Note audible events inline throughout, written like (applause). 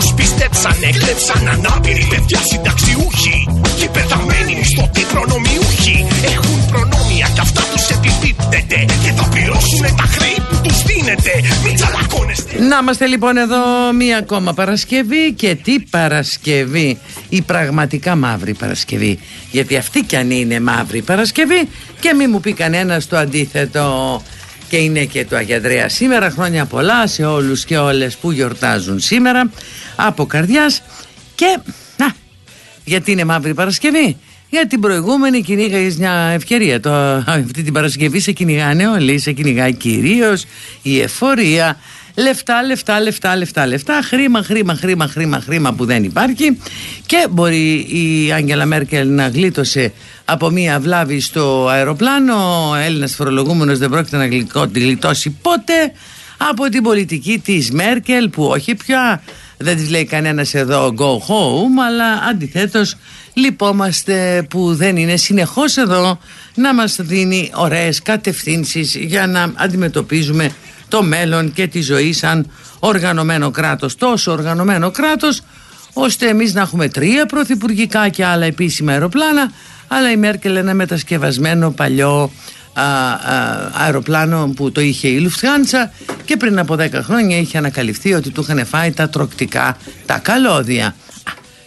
που τους πιστέψανε, κλέψαν ανάπηροι παιδιά συνταξιούχοι και πεθαμένοι μισθωτοί προνομιούχοι έχουν προνόμια κι αυτά τους επιπίπτεται και θα πληρώσουν τα χρέη που τους δίνεται. Μην τσαλακώνεστε. Να είμαστε λοιπόν εδώ μία ακόμα Παρασκευή και τι Παρασκευή; Η πραγματικά μαύρη Παρασκευή. Γιατί αυτή κι αν είναι μαύρη Παρασκευή και μη μου πει κανένας το αντίθετο και είναι και το Αγιαδρέα σήμερα χρόνια πολλά σε όλους και όλες που γιορτάζουν σήμερα από καρδιάς και να, γιατί είναι μαύρη Παρασκευή; Για την προηγούμενη κυνήγαγες μια ευκαιρία. Το, αυτή την Παρασκευή σε κυνηγάνε όλοι. Σε κυνηγάει κυρίως η εφορία. Λεφτά, λεφτά, λεφτά, λεφτά, λεφτά. Χρήμα, χρήμα, χρήμα, χρήμα, χρήμα που δεν υπάρχει. Και μπορεί η Άγγελα Μέρκελ να γλίτωσε από μία βλάβη στο αεροπλάνο. Ο Έλληνας φορολογούμενος δεν πρόκειται να γλιτώσει ποτέ από την πολιτική της Μέρκελ που όχι πια δεν της λέει κανένας εδώ go home αλλά αντιθέτως λυπόμαστε που δεν είναι συνεχώς εδώ να μας δίνει ωραίες κατευθύνσεις για να αντιμετωπίζουμε το μέλλον και τη ζωή σαν οργανωμένο κράτος τόσο οργανωμένο κράτος ώστε εμείς να έχουμε τρία πρωθυπουργικά και άλλα επίσημα αεροπλάνα αλλά η Μέρκελ ένα μετασκευασμένο παλιό α, α, αεροπλάνο που το είχε η Λουφτχάντσα και πριν από 10 χρόνια είχε ανακαλυφθεί ότι του είχαν φάει τα τροκτικά τα καλώδια.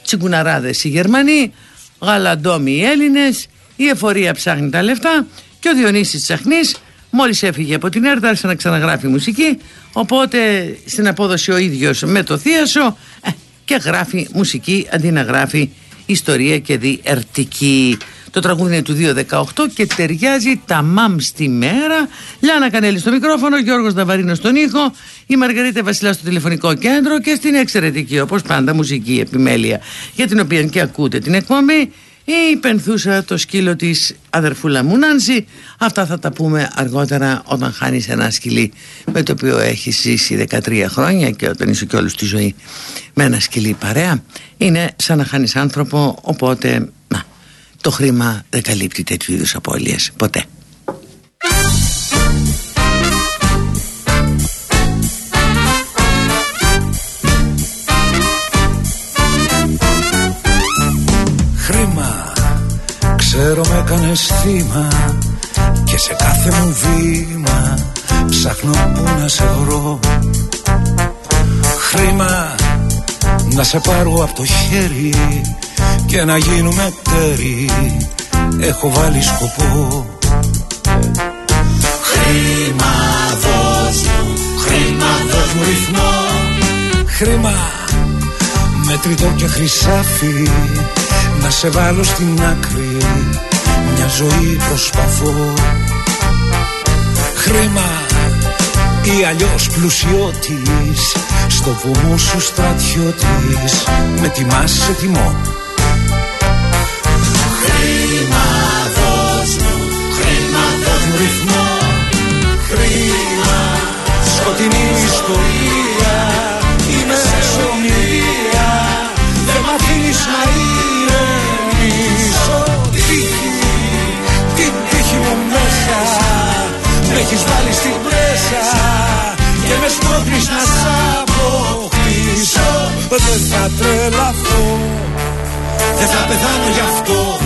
Τσιγκουναράδες οι Γερμανοί γαλαντόμοι οι Έλληνες η εφορία ψάχνει τα λεφτά και ο Διονύσης Τσαχνής μόλις έφυγε από την έρτα άρχισε να ξαναγράφει μουσική οπότε στην απόδοση ο ίδιος με το θίασο ε, και γράφει μουσική αντί να γράφει ιστορία και διερτική το τραγούδι είναι του 2.18 και ταιριάζει τα μαμ στη μέρα. Λιάννα Κανέλη στο μικρόφωνο, Γιώργος Ναβαρίνος στον ήχο, η Μαργαρίτα Βασιλά στο τηλεφωνικό κέντρο και στην εξαιρετική όπως πάντα μουσική επιμέλεια για την οποία και ακούτε την εκπομπή η πενθούσα το σκύλο της αδερφούλα μου Νάνση αυτά θα τα πούμε αργότερα όταν χάνεις ένα σκυλί με το οποίο έχεις ζήσει 13 χρόνια και όταν είσαι και όλους τη ζωή με ένα σκυλί παρέα είναι σαν να χάνεις άνθρωπο οπότε να, το χρήμα δεν καλύπτει τέτοιου είδους απώλειες. Ποτέ. Ξέρω με κάνες θύμα Και σε κάθε μου βήμα Ψάχνω που να σε βρω. Χρήμα Να σε πάρω από το χέρι Και να γίνουμε τέρι. Έχω βάλει σκοπό. Χρήμα δώσ' μου Χρήμα δώσ' μου ρυθμό. Χρήμα Μετρητό και χρυσάφι να σε βάλω στην άκρη Μια ζωή προσπαθώ. Χρήμα ή αλλιώς πλουσιώτης Στο βωμό σου στρατιώτης. Με τιμάς σε τιμώ. Χρήμα δώσ' μου Χρήμα δώσ' μου ρυθμό. Χρήμα. Σκοτεινή ιστορία. Είμαι σε ομιλία Δεν μ' αφήνεις να έχεις βάλει στην πρέσα Και με σπρώχνεις να σ' αποκτήσω Δεν θα τρελαθώ. Δεν θα πεθάνω γι' αυτό.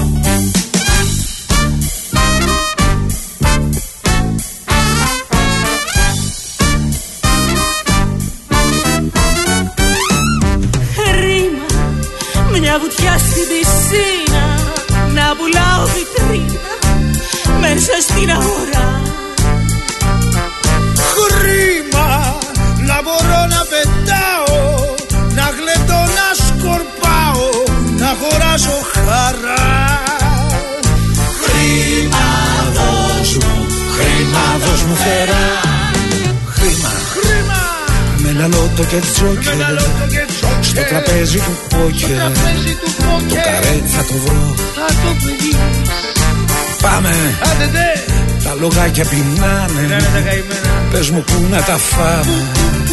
Χρήμα, μια βουτιά στην πισίνα. Να πουλάω βιτρίνα μέσα στην αγορά μπορώ να πετάω Να γλεντώ, να σκορπάω Να χωράζω χαρά. Χρήμα δώσ' μου, χρήμα δώσ' μου φερά! Χρήμα, χρήμα. Με ένα λότο και τζόκερ Στο τραπέζι του πόκερ. Το καρέ θα το βρω. Θα το πηγείς Πάμε. Άντε τα λογάκια πεινάνε. Ναι, Πες μου πού να τα φάμε.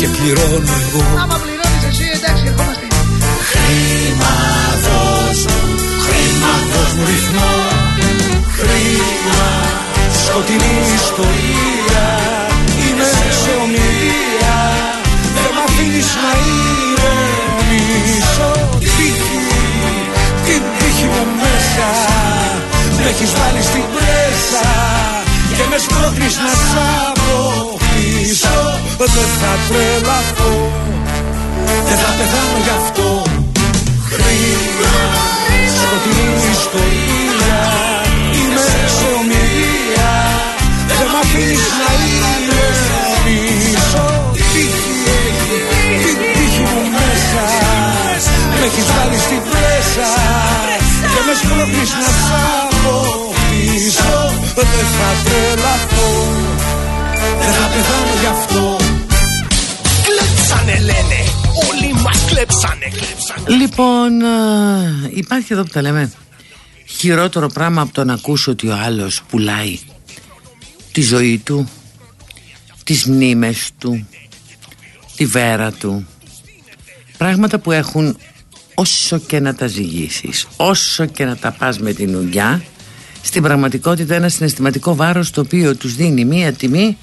Και πληρώνω εγώ. Άμα πληρώνεις εσύ εντάξει ερχόμαστε. Χρήμα δώσ' μου Χρήμα δώσ' μου ρυθμό. Χρήμα Σκοτεινή ιστορία. Είμαι σε ομιλία Δεν μ' αφήνεις να ηρεμήσω. Τύχη Την τύχη μου μέσα. Με έχεις βάλει στην πρέσα. Και με σπρώχνεις να σ' αποκτήσω Δεν θα τρελαθώ. Δεν θα πεθάνω γι' αυτό. Χρήμα Σκοτεινή ιστορία Είμαι σε ομιλία Δεν μ' αφήνεις να ηρεμήσω Τύχη Την τύχη μου μέσα. Με έχεις βάλει στην πρέσα. Και με σπρώχνεις να σ' αποκτήσω. Δεν θα τρελαθώ. Δεν θα πεθάνω γι' αυτό Λοιπόν, α, υπάρχει εδώ που τα λέμε χειρότερο πράγμα από το να ακούσω ότι ο άλλος πουλάει τη ζωή του, τις μνήμες του, τη βέρα του. Πράγματα που έχουν όσο και να τα ζυγίσεις, όσο και να τα πας με την ουλιά, στην πραγματικότητα ένα συναισθηματικό βάρος το οποίο τους δίνει μία τιμή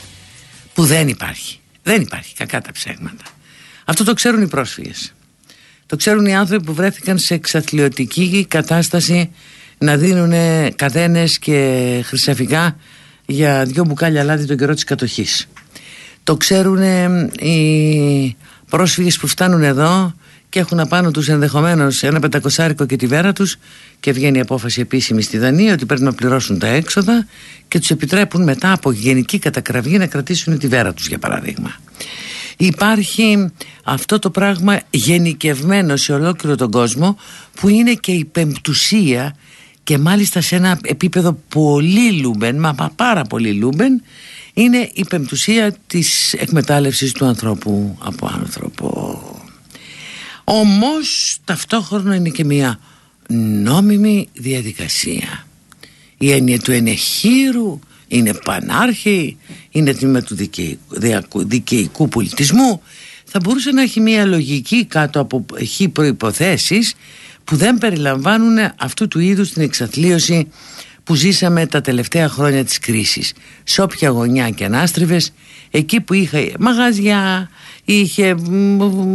που δεν υπάρχει. Δεν υπάρχει, κακά τα ψέγματα. Αυτό το ξέρουν οι πρόσφυγες. Το ξέρουν οι άνθρωποι που βρέθηκαν σε εξαθλιωτική κατάσταση να δίνουν καδένες και χρυσαφικά για δυο μπουκάλια λάδι τον καιρό της κατοχής. Το ξέρουν οι πρόσφυγες που φτάνουν εδώ και έχουν απάνω τους ενδεχομένως ένα πεντακοσάρικο και τη βέρα τους και βγαίνει η απόφαση επίσημη στη Δανία ότι πρέπει να πληρώσουν τα έξοδα και τους επιτρέπουν μετά από γενική κατακραυγή να κρατήσουν τη βέρα τους για παράδειγμα. Υπάρχει αυτό το πράγμα γενικευμένο σε ολόκληρο τον κόσμο που είναι και η πεμπτουσία και μάλιστα σε ένα επίπεδο πολύ λούμπεν, μα πάρα πολύ λούμπεν είναι η πεμπτουσία της εκμετάλλευσης του ανθρώπου από άνθρωπο. Όμως ταυτόχρονα είναι και μια νόμιμη διαδικασία. Η έννοια του ενεχείρου είναι πανάρχη, είναι τμήμα του δικαιικού, δικαιικού πολιτισμού. Θα μπορούσε να έχει μια λογική κάτω από χι προϋποθέσεις που δεν περιλαμβάνουν αυτού του είδους την εξαθλίωση που ζήσαμε τα τελευταία χρόνια της κρίσης. Σε όποια γωνιά και ανάστριβες, εκεί που είχε μαγαζιά, είχε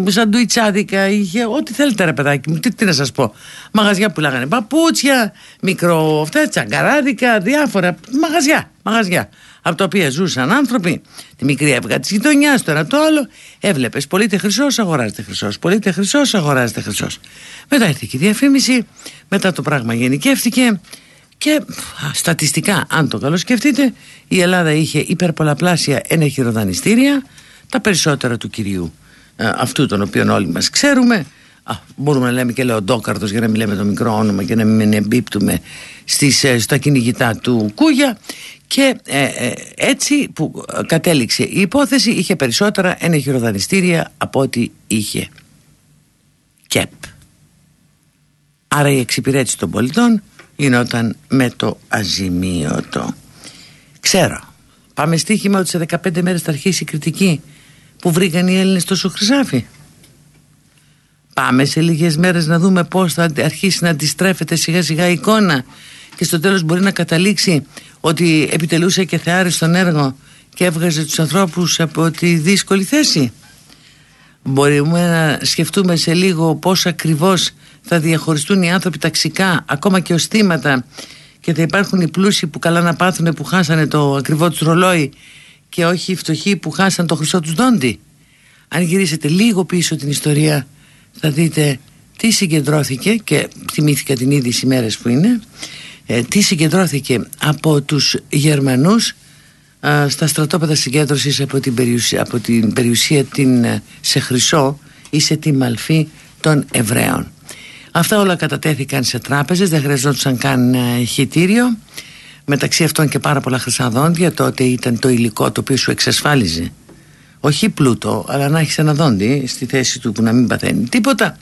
σαντουιτσάδικα, είχε ό,τι θέλετε ρε παιδάκι μου, τι, τι να σας πω. Μαγαζιά που λέγανε παπούτσια, μικρό αυτά, τσαγκαράδικα, διάφορα μαγαζιά, μαγαζιά. Από τα οποία ζούσαν άνθρωποι, τη μικρή έβγα της γειτονιάς, το ένα το άλλο. Έβλεπες, πωλείται χρυσός, αγοράζεται χρυσός. Πωλείται χρυσός, αγοράζεται χρυσός. Μετά ήρθε και η διαφήμιση, μετά το πράγμα γενικεύτηκε και στατιστικά, αν το καλώς σκεφτείτε, η Ελλάδα είχε υπερπολαπλάσια ενεχειροδανιστήρια, τα περισσότερα του κυρίου ε, αυτού τον οποίον όλοι μας ξέρουμε. Α, μπορούμε να λέμε και Λεοντόκαρδος για να μην λέμε το μικρό όνομα και να μην εμπίπτουμε στις, ε, στα κυνηγητά του Κούγια. Και ε, ε, έτσι που κατέληξε η υπόθεση είχε περισσότερα ενεχειροδανιστήρια από ό,τι είχε. ΚΕΠ άρα η εξυπηρέτηση των πολιτών γινόταν με το αζημίωτο. Ξέρω πάμε στοίχημα ότι σε 15 μέρες θα αρχίσει η κριτική που βρήκαν οι Έλληνες τόσο χρυσάφι. Πάμε σε λίγες μέρες να δούμε πως θα αρχίσει να αντιστρέφεται σιγά σιγά η εικόνα. Και στο τέλος μπορεί να καταλήξει ότι επιτελούσε και θεάριστον έργο και έβγαζε τους ανθρώπους από τη δύσκολη θέση. Μπορούμε να σκεφτούμε σε λίγο πώς ακριβώς θα διαχωριστούν οι άνθρωποι ταξικά ακόμα και ως θύματα. Και θα υπάρχουν οι πλούσιοι που καλά να πάθουν που χάσανε το ακριβό τους ρολόι και όχι οι φτωχοί που χάσαν το χρυσό τους δόντι αν γυρίσετε λίγο πίσω την ιστορία θα δείτε τι συγκεντρώθηκε και θυμήθηκα την είδηση μέρες που είναι ε, τι συγκεντρώθηκε από τους Γερμανούς στα στρατόπεδα συγκέντρωσης από την περιουσία, από την περιουσία την, ε, σε χρυσό ή σε τη μαλφή των Εβραίων. Αυτά όλα κατατέθηκαν σε τράπεζες, δεν χρειαζόντουσαν καν ε, χιτήριο. Μεταξύ αυτών και πάρα πολλά χρυσά δόντια, τότε ήταν το υλικό το οποίο σου εξασφάλιζε όχι πλούτο αλλά να έχεις ένα δόντι στη θέση του που να μην παθαίνει τίποτα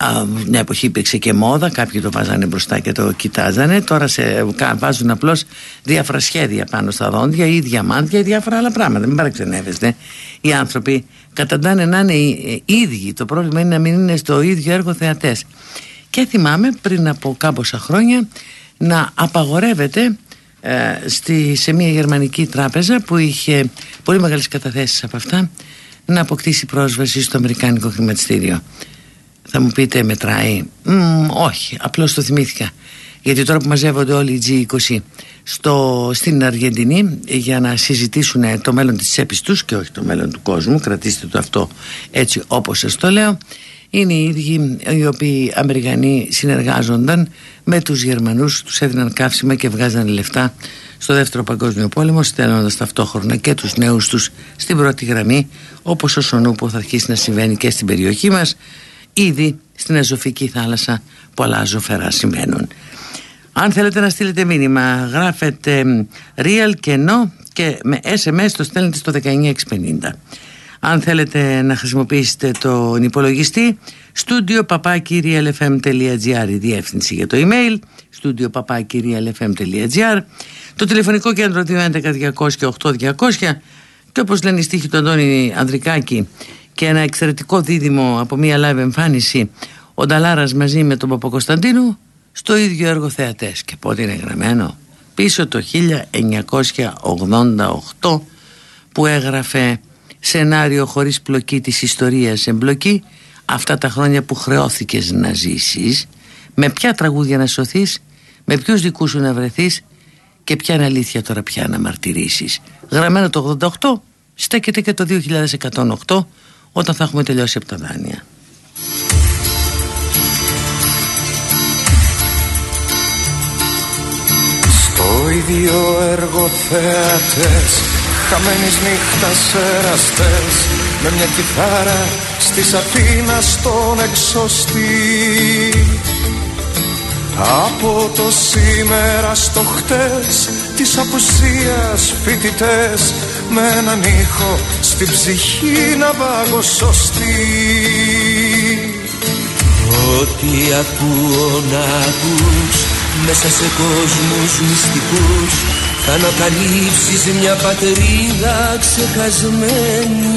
Α, μια εποχή υπήρξε και μόδα, κάποιοι το βάζανε μπροστά και το κοιτάζανε. Τώρα σε, βάζουν απλώς διάφορα σχέδια πάνω στα δόντια ή διαμάντια ή διάφορα άλλα πράγματα. Μην παραξενεύεστε. Οι άνθρωποι καταντάνε να είναι οι ίδιοι. Το πρόβλημα είναι να μην είναι στο ίδιο έργο θεατές. Και θυμάμαι πριν από κάμποσα χρόνια να απαγορεύεται ε, στη, σε μια γερμανική τράπεζα που είχε πολύ μεγάλες καταθέσεις από αυτά να αποκτήσει πρόσβαση στο αμερικάνικο χρηματιστήριο. Θα μου πείτε μετράει; Όχι απλώς το θυμήθηκα. Γιατί τώρα που μαζεύονται όλοι οι G20 στο, στην Αργεντινή για να συζητήσουν το μέλλον της τσέπης τους και όχι το μέλλον του κόσμου κρατήστε το αυτό έτσι όπως σας το λέω είναι οι ίδιοι οι οποίοι Αμερικανοί συνεργάζονταν με τους Γερμανούς τους έδιναν καύσιμα και βγάζανε λεφτά στο δεύτερο παγκόσμιο πόλεμο στέλνοντας ταυτόχρονα και τους νέους τους στην πρώτη γραμμή όπως ο Σονού που θα αρχίσει να συμβαίνει και στην περιοχή μας ήδη στην Αζωφική θάλασσα πολλά ζωφερά συμβαίνουν. Αν θέλετε να στείλετε μήνυμα γράφετε real και no και με SMS το στέλνετε στο 19650 αν θέλετε να χρησιμοποιήσετε τον υπολογιστή studio papakirialfm.gr η διεύθυνση για το email studio papakirialfm.gr το τηλεφωνικό κέντρο 211 200 και 8200 και όπως λένε οι στίχοι του Αντώνη Ανδρικάκη και ένα εξαιρετικό δίδυμο από μια live εμφάνιση ο Νταλάρας μαζί με τον Παπακοσταντίνου στο ίδιο έργο θεατές. Και πότε είναι γραμμένο; Πίσω το 1988 που έγραφε σενάριο χωρίς πλοκή της ιστορίας εμπλοκή αυτά τα χρόνια που χρεώθηκες να ζήσεις με ποια τραγούδια να σωθείς με ποιους δικούς σου να βρεθείς και ποια αλήθεια τώρα πια να μαρτυρήσεις. Γραμμένο το 88 στέκεται και το 2108 όταν θα έχουμε τελειώσει από τα δάνεια. Στο ίδιο έργο θεατές Χαμένης νύχτας εραστές Με μια κιθάρα στη σαφίνα στον εξωστή. Από το σήμερα στο χτες Της απουσίας φοιτητές Με έναν ήχο στην ψυχή να βάγω σωστή. Ό,τι ακούω να ακούς Μέσα σε κόσμους μυστικούς θα ανακαλύψεις μια πατρίδα ξεχασμένη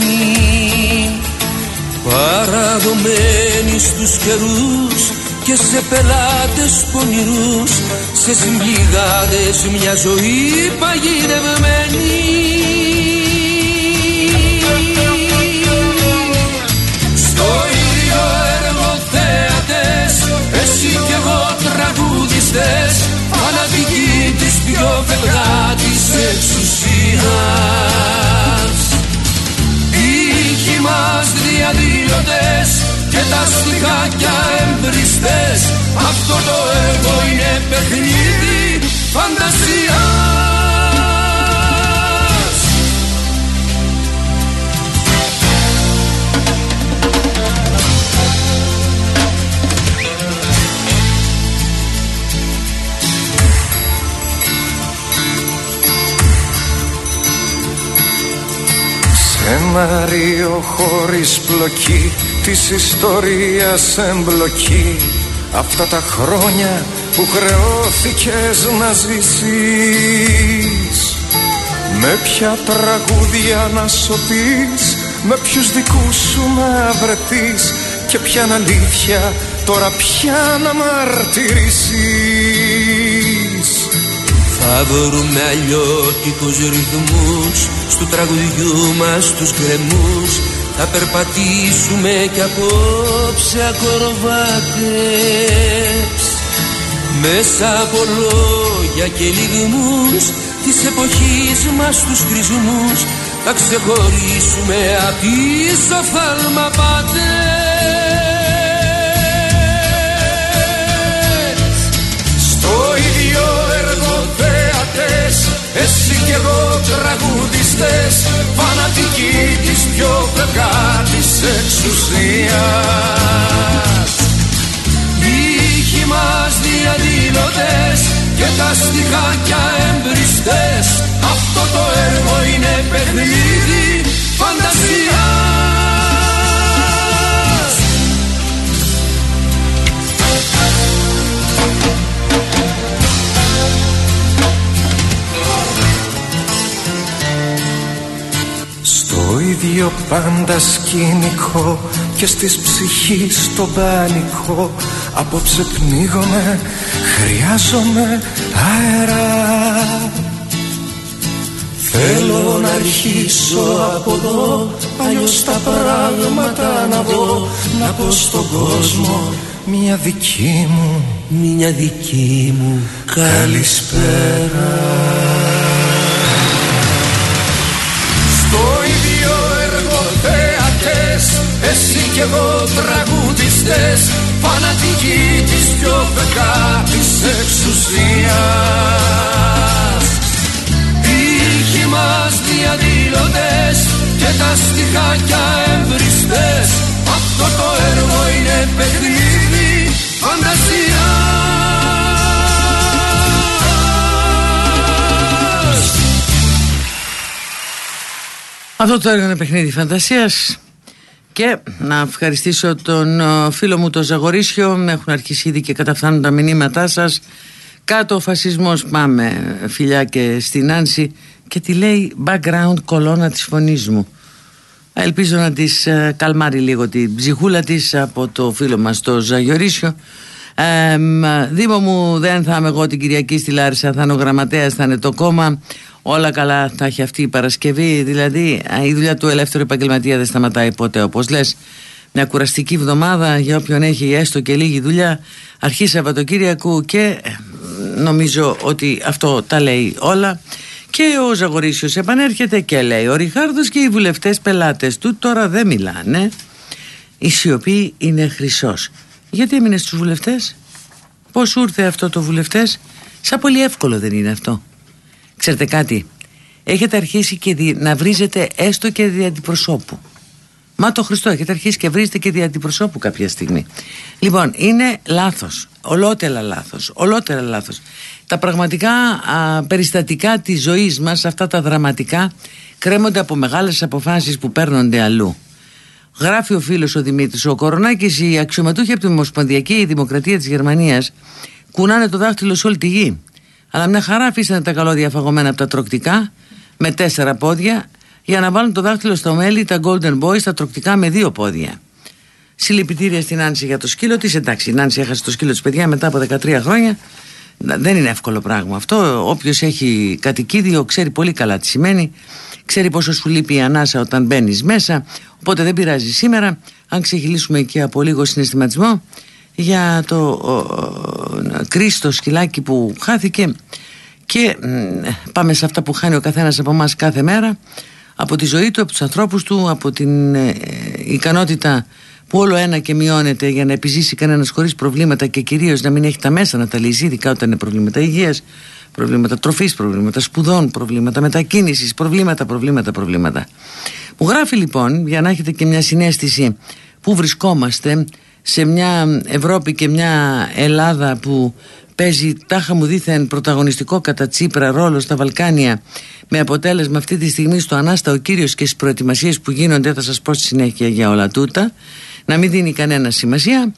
Παραδομένη στους καιρούς και σε πελάτες πονηρούς Σε συμπληγάδες μια ζωή παγιδευμένη. Στο ίδιο έργο θέατες εσύ κι εγώ τραγουδιστές Φανατικοί της πιο φευγά της εξουσίας. Ήχοι μας διαδήλωτες και τα στιχάκια εμπριστές. Αυτό το έργο είναι παιχνίδι φαντασίας Σενάριο χωρίς πλοκή της ιστορίας εμπλοκή. Αυτά τα χρόνια που χρεώθηκες να ζήσεις. Με ποια τραγούδια να σωπείς Με ποιους δικούς σου να βρεθείς Και ποια αλήθεια τώρα πια να μαρτυρήσεις θα βρούμε αλλιώτικους ρυθμούς Στου τραγουδιού μας τους γκρεμούς Θα περπατήσουμε κι απόψε ακροβάτες Μέσα από λόγια και λιγμούς Της εποχής μας τους χρησμούς Θα ξεχωρίσουμε απ' τις Εσύ κι εγώ τραγουδιστές Φανατικοί της πιο φευγά της εξουσίας. Ήχοι μας διαδήλωτες Και τα στιχάκια εμπριστές. Αυτό το έργο είναι παιχνίδι φαντασίας Στο ίδιο πάντα σκηνικό και στις ψυχής το πανικό Απόψε πνίγομαι, χρειάζομαι αέρα. Θέλω να αρχίσω από εδώ Αλλιώς τα πράγματα να δω Να πω στον κόσμο Μια δική μου Μια δική μου καλησπέρα Εσύ κι εγώ τραγουδιστές Φανατικοί της πιο φεκάτης εξουσίας. Ήχοι μας διαδηλωτές Και τα στιχάκια εμπριστές Αυτό το έργο είναι παιχνίδι φαντασίας. Αυτό το έργο είναι παιχνίδι φαντασίας και να ευχαριστήσω τον ε, φίλο μου τον Ζαγορίσιο. Έχουν αρχίσει ήδη και καταφθάνουν τα μηνύματά σας. Κάτω ο φασισμός πάμε φιλιά και στην Άνση. Και τη λέει background κολόνα της φωνής μου ελπίζω να της ε, καλμάρει λίγο την ψυχούλα της από το φίλο μας το Ζαγορίσιο ε, μ, Δήμο μου δεν θα είμαι εγώ την Κυριακή στη Λάρισα. Θα είναι ο γραμματέας θα είναι το κόμμα όλα καλά θα έχει αυτή η Παρασκευή δηλαδή α, η δουλειά του ελεύθερου επαγγελματία δεν σταματάει ποτέ. Όπως λες μια κουραστική εβδομάδα για όποιον έχει έστω και λίγη δουλειά αρχή Σαββατοκύριακου και ε, νομίζω ότι αυτό τα λέει όλα. Και ο Ζαγορίσιος επανέρχεται και λέει ο Ριχάρδος και οι βουλευτές πελάτες του τώρα δεν μιλάνε. Η σιωπή είναι χρυσός γιατί έμεινε στους βουλευτές; Πώς σου ήρθε αυτό το βουλευτές; Σαν πολύ εύκολο δεν είναι αυτό Ξέρετε κάτι, έχετε αρχίσει και δι... να βρίζετε έστω και δι' αντιπροσώπου. Μα το Χριστό, έχετε αρχίσει και βρίζετε και δι' αντιπροσώπου κάποια στιγμή. Λοιπόν, είναι λάθος, ολότελα λάθος, ολότελα λάθος. Τα πραγματικά α, περιστατικά της ζωής μας, αυτά τα δραματικά, κρέμονται από μεγάλες αποφάσεις που παίρνονται αλλού. Γράφει ο φίλος ο Δημήτρης, ο Κορονάκης, οι αξιωματούχοι από την Ομοσπονδιακή Δημοκρατία της Γερμανίας κουνάνε το δάχτυλο σε όλη τη γη. Αλλά μια χαρά αφήσανε τα καλώδια φαγωμένα από τα τροκτικά με τέσσερα πόδια για να βάλουν το δάχτυλο στο μέλι τα Golden Boys τα τροκτικά με δύο πόδια. Συλληπιτήρια στην Άνση για το σκύλο της. Εντάξει, η Νάνση έχασε το σκύλο της παιδιά μετά από 13 χρόνια. Δεν είναι εύκολο πράγμα αυτό. Όποιος έχει κατοικίδιο ξέρει πολύ καλά τι σημαίνει. Ξέρει πόσο σου λείπει η ανάσα όταν μπαίνεις μέσα. Οπότε δεν πειράζει σήμερα. Αν ξεχυλήσουμε και από λίγο συναισθηματισμό για το ο, ο, κρίστο σκυλάκι που χάθηκε και μ, πάμε σε αυτά που χάνει ο καθένας από εμάς κάθε μέρα από τη ζωή του, από τους ανθρώπους του από την ε, ικανότητα που όλο ένα και μειώνεται για να επιζήσει κανένας χωρίς προβλήματα και κυρίως να μην έχει τα μέσα να τα λύσει ειδικά όταν είναι προβλήματα υγείας προβλήματα τροφής, προβλήματα σπουδών προβλήματα μετακίνησης, προβλήματα, προβλήματα, προβλήματα. Μου γράφει λοιπόν για να έχετε και μια συνέστηση που βρισκόμαστε σε μια Ευρώπη και μια Ελλάδα που παίζει τάχα μου δίθεν πρωταγωνιστικό κατά Τσίπρα ρόλο στα Βαλκάνια με αποτέλεσμα αυτή τη στιγμή στο Ανάστα ο Κύριος και στις προετοιμασίες που γίνονται θα σας πω στη συνέχεια για όλα τούτα να μην δίνει κανένα σημασία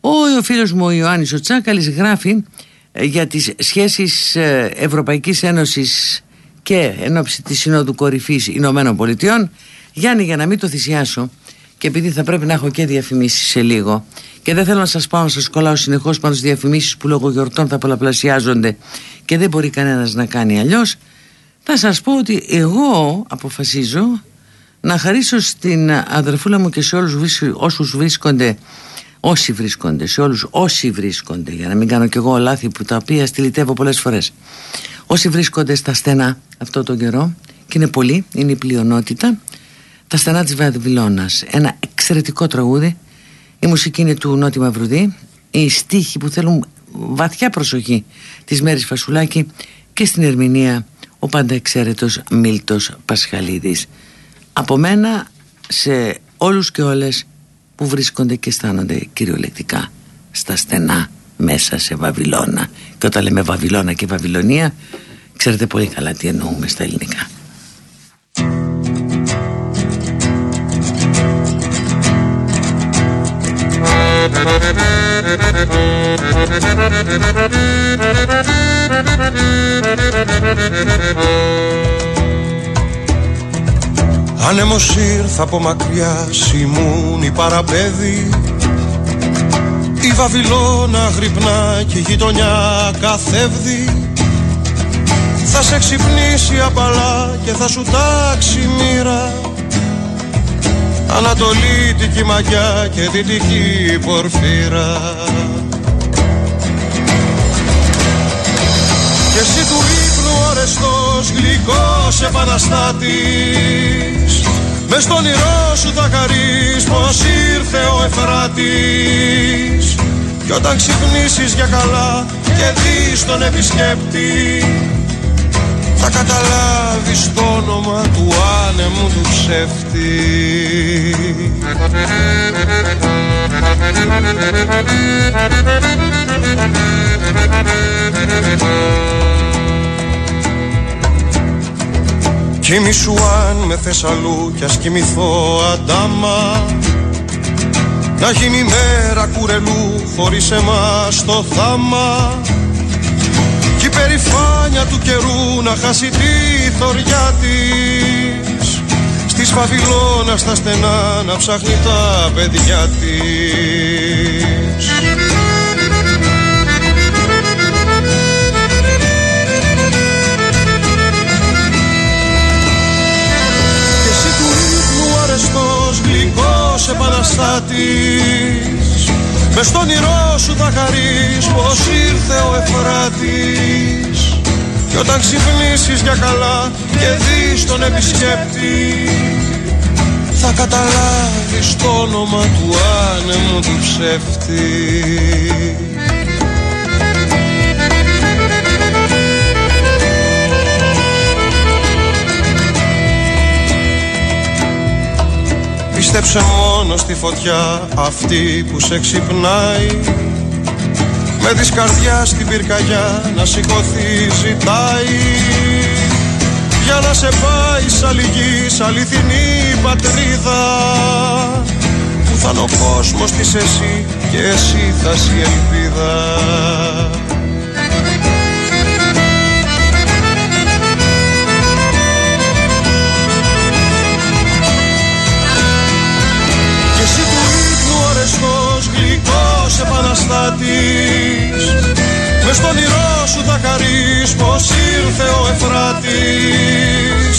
ο, ο φίλος μου ο Ιωάννης ο Τσάκαλης γράφει ε, για τις σχέσεις ε, Ευρωπαϊκής Ένωσης και ενόψη της Συνόδου Κορυφής Ηνωμένων Πολιτειών Γιάννη για να μην το θυσιάσω και επειδή θα πρέπει να έχω και διαφημίσεις σε λίγο. Και δεν θέλω να σας πάω να σας κολλάω συνεχώς πάνω στις διαφημίσεις που λόγω γιορτών θα πολλαπλασιάζονται και δεν μπορεί κανένας να κάνει αλλιώς. Θα σας πω ότι εγώ αποφασίζω να χαρίσω στην αδερφούλα μου και σε όλους όσους βρίσκονται όσοι βρίσκονται, σε όλους όσοι βρίσκονται για να μην κάνω κι εγώ λάθη που τα οποία στυλιτεύω πολλές φορές. Όσοι βρίσκονται στα στενά αυτό τον καιρό και είναι πολλοί, είναι η πλειονότητα τα στενά της Βαβυλώνας ένα εξαιρετικό τραγούδι. Η μουσική είναι του Νότι Μαυρουδή. Οι στίχοι που θέλουν βαθιά προσοχή της Μέρης Φασουλάκη και στην ερμηνεία ο πάντα εξαίρετος Μίλτος Πασχαλίδης. Από μένα σε όλους και όλες που βρίσκονται και αισθάνονται κυριολεκτικά στα στενά μέσα σε Βαβυλώνα. Και όταν λέμε Βαβυλώνα και Βαβυλωνία ξέρετε πολύ καλά τι εννοούμε στα ελληνικά Άνεμος ήρθα από μακριά, η παραπέδη Η Βαβυλώνα γρυπνά και η γειτονιά καθεύδει. Θα σε ξυπνήσει απαλά και θα σου τάξει μοίρα. Ανατολίτικη μαγιά και δυτική πορφύρα Και εσύ του ύπνου αρεστός γλυκός επαναστάτης. Μες στον ήρω σου θα χαρείς πως ήρθε ο Εφράτης. Κι όταν ξυπνήσεις για καλά και δεις τον επισκέπτη θα καταλάβεις το όνομα του άνεμου του ψεύτη Κοιμήσου αν με Θεσσαλού κι ας κοιμηθώ αντάμα. Να γίνει μέρα κουρελού χωρίς εμάς το θάμα. Κι η περηφάνια του καιρού να χάσει τη θωριά της Στη Βαβυλώνα στα στενά να ψάχνει τα παιδιά της. Αρεστός γλυκός επαναστάτης. Μες στον ήρω σου θα χαρείς πως ήρθε ο Εφράτης Κι όταν ξυπνήσεις για καλά και δεις τον επισκέπτη Θα καταλάβεις το όνομα του άνεμου του ψεύτη. Πίστεψε μόνο στη φωτιά αυτή που σε ξυπνάει Με της καρδιάς στην πυρκαγιά να σηκωθεί ζητάει. Για να σε πάει σ' άλλη γη, αληθινή πατρίδα. Που θα είναι ο κόσμος της εσύ και εσύ θα η ελπίδα επαναστάτης. Μες στον ήρω σου θα χαρείς πως ήρθε ο Εφράτης.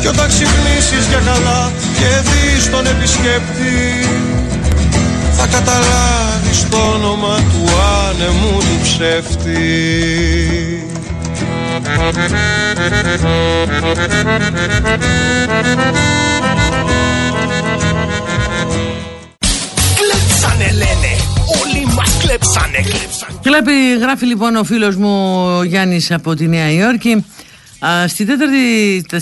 Κι όταν ξυπνήσεις για καλά και δεις τον επισκέπτη Θα καταλάβεις το όνομα του άνεμου του ψεύτη. Κλέψανε κλέψανε, κλέψανε. Βλέπει, γράφει λοιπόν ο φίλος μου ο Γιάννης από τη Νέα Υόρκη Στη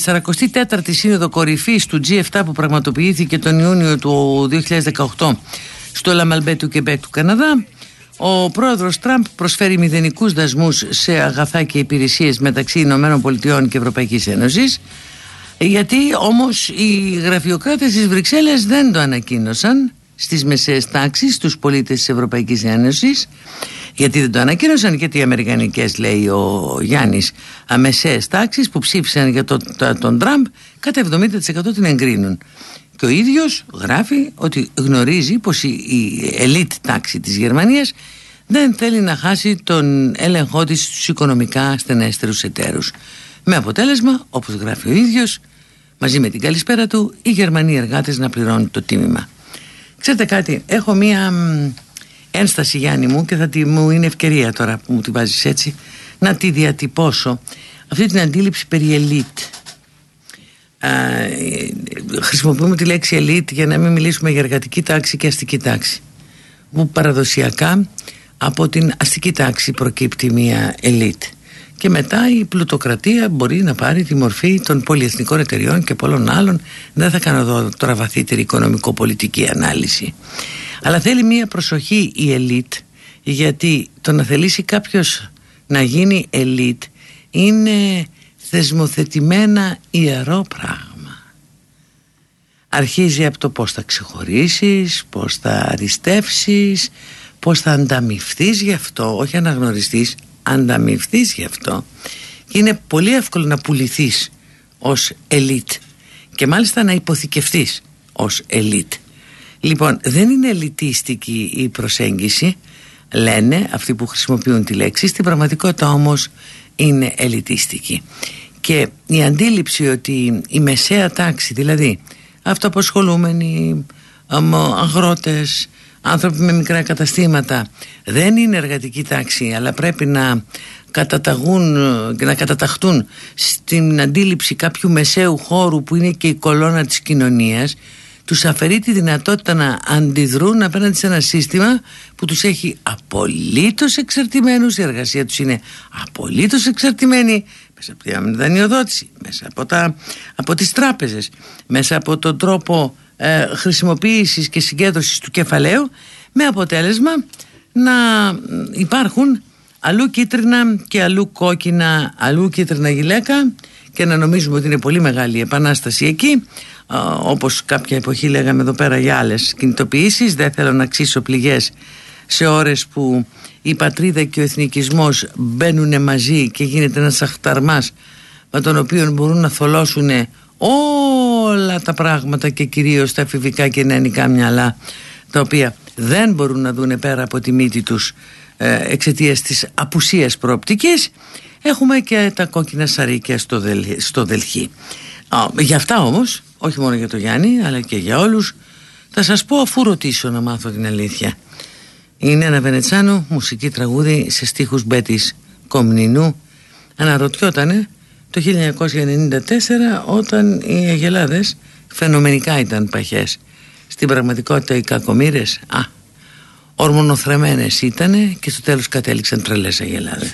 44η Σύνοδο Κορυφής του G7 που πραγματοποιήθηκε τον Ιούνιο του 2018 στο Λα Μαλμπέ του Κεμπέκ του Καναδά ο πρόεδρος Τραμπ προσφέρει μηδενικούς δασμούς σε αγαθά και υπηρεσίες μεταξύ Ηνωμένων Πολιτειών και Ευρωπαϊκής Ένωσης γιατί όμως οι γραφειοκράτες της Βρυξέλλες δεν το ανακοίνωσαν στις μεσαίες τάξεις τους πολίτες της Ευρωπαϊκής Ένωσης γιατί δεν το ανακοίνωσαν γιατί οι Αμερικανικές λέει ο Γιάννης μεσαίες τάξεις που ψήφισαν για το, τον Τραμπ κατά 70% την εγκρίνουν. Και ο ίδιος γράφει ότι γνωρίζει πως η, η ελίτ τάξη της Γερμανίας δεν θέλει να χάσει τον έλεγχό της στους οικονομικά στενέστερους εταίρους. Με αποτέλεσμα όπως γράφει ο ίδιος μαζί με την καλησπέρα του οι Γερμανοί εργάτες να πληρώνουν το τίμημα Ξέρετε κάτι, έχω μία ένσταση Γιάννη μου και θα τη, μου είναι ευκαιρία τώρα που μου τη βάζεις έτσι να τη διατυπώσω. Αυτή την αντίληψη περί ελίτ. χρησιμοποιούμε τη λέξη ελίτ για να μην μιλήσουμε για εργατική τάξη και αστική τάξη. Που παραδοσιακά από την αστική τάξη προκύπτει μια ελίτ και μετά η πλουτοκρατία μπορεί να πάρει τη μορφή των πολυεθνικών εταιριών και πολλών άλλων. Δεν θα κάνω εδώ τώρα βαθύτερη οικονομικο-πολιτική ανάλυση. Αλλά θέλει μία προσοχή η ελίτ γιατί το να θελήσει κάποιος να γίνει ελίτ είναι θεσμοθετημένα ιερό πράγμα. Αρχίζει από το πώς θα ξεχωρίσεις, πώς θα αριστεύσεις, πώς θα ανταμυφθείς γι' αυτό, όχι αναγνωριστείς, ανταμυφθείς γι' αυτό και είναι πολύ εύκολο να πουληθείς ως ελίτ και μάλιστα να υποθηκευτείς ως ελίτ. Λοιπόν, δεν είναι ελιτίστικη η προσέγγιση, λένε αυτοί που χρησιμοποιούν τη λέξη, στην πραγματικότητα όμως είναι ελιτίστικη. Και η αντίληψη ότι η μεσαία τάξη, δηλαδή αυτοαποσχολούμενοι, αγρότες, άνθρωποι με μικρά καταστήματα. Δεν είναι εργατική τάξη αλλά πρέπει να καταταγούν και να καταταχτούν στην αντίληψη κάποιου μεσαίου χώρου που είναι και η κολόνα της κοινωνίας. Τους αφαιρεί τη δυνατότητα να αντιδρούν απέναντι σε ένα σύστημα που τους έχει απολύτως εξαρτημένους. Η εργασία τους είναι απολύτως εξαρτημένη μέσα από τη δανειοδότηση μέσα από, τα, από τις τράπεζες μέσα από τον τρόπο ε, χρησιμοποίησης και συγκέντρωσης του κεφαλαίου με αποτέλεσμα να υπάρχουν αλλού κίτρινα και αλλού κόκκινα αλλού κίτρινα γυλαίκα και να νομίζουμε ότι είναι πολύ μεγάλη η επανάσταση εκεί. Όπως κάποια εποχή λέγαμε εδώ πέρα για άλλες κινητοποιήσεις δεν θέλω να ξύσω πληγές σε ώρες που η πατρίδα και ο εθνικισμός μπαίνουν μαζί και γίνεται ένας αχταρμάς με τον οποίο μπορούν να θολώσουν όλα τα πράγματα και κυρίως τα εφηβικά και νεανικά μυαλά τα οποία δεν μπορούν να δουν πέρα από τη μύτη τους ε, εξαιτίας της απουσίας προοπτικής έχουμε και τα κόκκινα σαρίκια στο, δελ, στο Δελχή. Για αυτά όμως όχι μόνο για το Γιάννη αλλά και για όλους θα σας πω αφού ρωτήσω να μάθω την αλήθεια. Είναι ένα Βενετσάνο μουσική τραγούδι σε στίχους Μπέτης Κομνηνού αναρωτιότανε το 1994 όταν οι αγελάδες φαινομενικά ήταν παχές. Στην πραγματικότητα οι κακομήρες α, ορμονοθρεμένες ήτανε και στο τέλος κατέληξαν τρελές αγελάδες.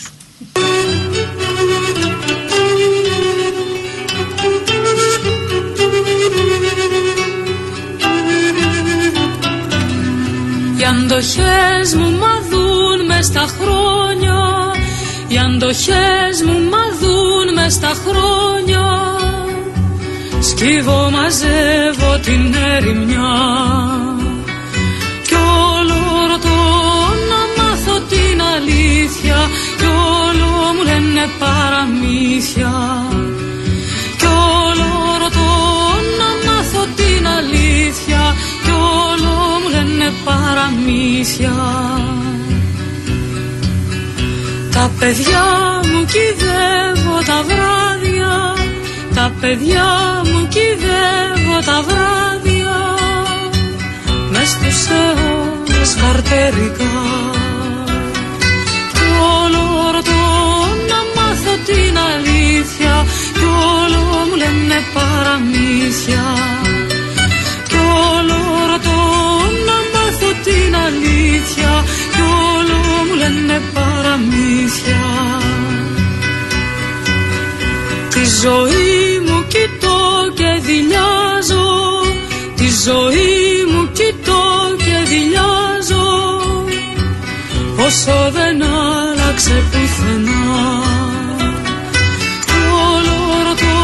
Οι αντοχές μου μαδούν μες στα χρόνια Οι αντοχές μου μαδούν μες στα χρόνια. Σκύβω μαζεύω την ερημιά Κι όλο ρωτώ να μάθω την αλήθεια. Κι όλο μου λένε παραμύθια. Κι όλο ρωτώ να μάθω την αλήθεια. Κι όλο μου λένε παραμύθια Τα παιδιά μου κυδεύω τα βράδια. Τα παιδιά μου κυδεύω τα βράδια. Μες στους αιώνες καρτερικά κι όλο ρωτώ να μάθω την αλήθεια. Κι όλο μου λένε παραμύθια. Κι όλο ρωτώ να μάθω την αλήθεια. Κι όλο μου λένε παραμύθια ζωή μου κοιτώ και δειλιάζω Τη ζωή μου κοιτώ και δειλιάζω Όσο δεν άλλαξε πουθενά. Όλο ρωτώ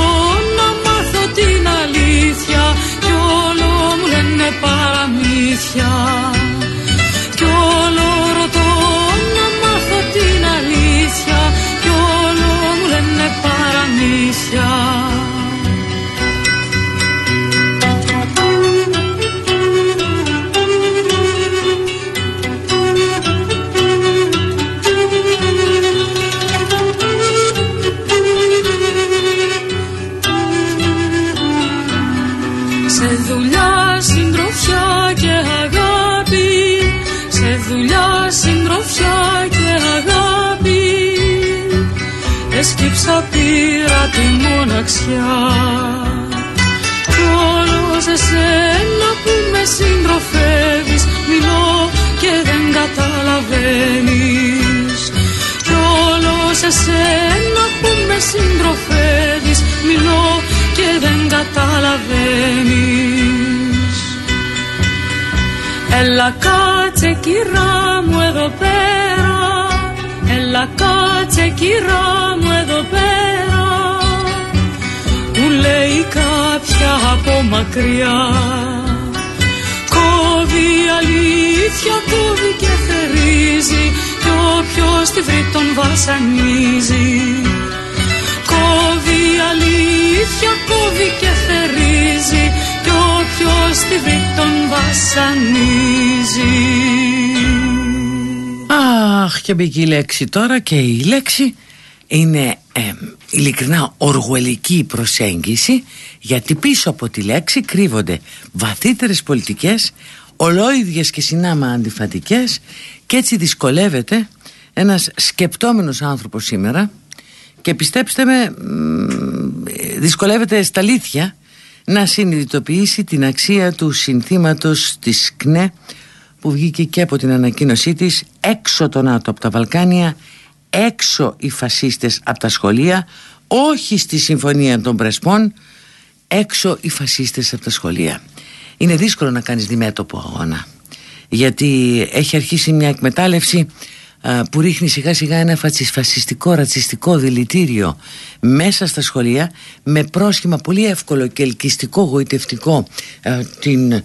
να μάθω την αλήθεια. Κι όλο μου λένε παραμύθια μοναξιά Κι όλος σε σένα που με συντροφεύεις Μιλώ και δεν καταλαβαίνεις. Κι όλος σε σένα που με συντροφεύεις Μιλώ και δεν καταλαβαίνεις. Έλα κάτσε κυρά μου εδώ πέρα. Έλα κάτσε κυρά μου εδώ πέρα. Μου λέει κάποια από μακριά. Κόβει αλήθεια, κόβει και θερίζει Κι όποιος τη βρει τον βασανίζει. Κόβει αλήθεια, κόβει και θερίζει Κι όποιος τη βρει τον βασανίζει. Αχ και μπήκε η λέξη τώρα και η λέξη είναι ε, ειλικρινά οργουελική προσέγγιση γιατί πίσω από τη λέξη κρύβονται βαθύτερες πολιτικές ολόιδιες και συνάμα αντιφατικές και έτσι δυσκολεύεται ένας σκεπτόμενος άνθρωπος σήμερα. Και πιστέψτε με δυσκολεύεται στα αλήθεια να συνειδητοποιήσει την αξία του συνθήματος της ΚΝΕ που βγήκε και από την ανακοίνωσή της έξω το ΝΑΤΟ από τα Βαλκάνια έξω οι φασίστες από τα σχολεία όχι στη συμφωνία των Πρεσπών έξω οι φασίστες από τα σχολεία. Είναι δύσκολο να κάνεις διμέτωπο αγώνα γιατί έχει αρχίσει μια εκμετάλλευση που ρίχνει σιγά σιγά ένα φασιστικό ρατσιστικό δηλητήριο μέσα στα σχολεία με πρόσχημα πολύ εύκολο και ελκυστικό γοητευτικό την,